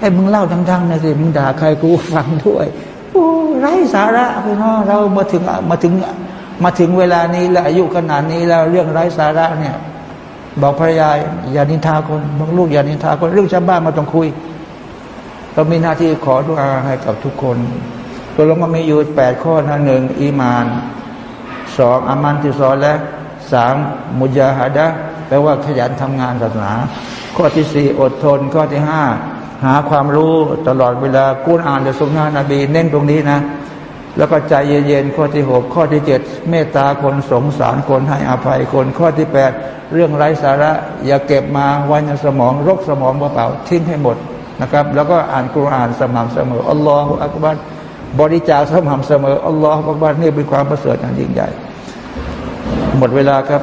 Speaker 2: ให้มึงเล่าดังๆนะสิมึงด่าใครกูฟังด้วยโอ้ไร้สาระพี่น้องเรามาถึงมาถึงมาถึงเวลานี้แล้วอายุขนาดนี้แล้วเรื่องไร้สาระเนี่ย บอกภรรยาอย่านินทาคนบอกลูกอย่านินทาคนเรื่องชาวบ้านมาต้องคุยเรามีหน้าที่ขอดุอาให้กับทุกคนตัวลงมามีอยู่แปดข้อนะหนึ่งอีมานสองอามันที่สอและสามมุจาฮัดะ แปลว่าขยันทำงานศาสนา ข้อที่สี่อดทน ข้อที่ห้าหาความรู้ตลอดเวลากุณอ่านจะสุนนะนบี เน้นตรงนี้นะ แล้วก็ใจเย็นๆข้อที่หกข้อที่เจ็ดเมตตาคนสงสารคนให้อภัยคน ข้อที่แปดเรื่องไร้สาระ อย่าเก็บมาไว้ในสมองรกสมองเปล่าทิ้งให้หมดนะครับ แล้วก็อ่านกุรอานสม่ำเสมออัลลอฮฺอักบัรบริจาคสม่ำเสมออัลลอฮฺอักบัรนี่เป็นความประเสริฐอันยิ่งใหญ่ หมดเวลาครับ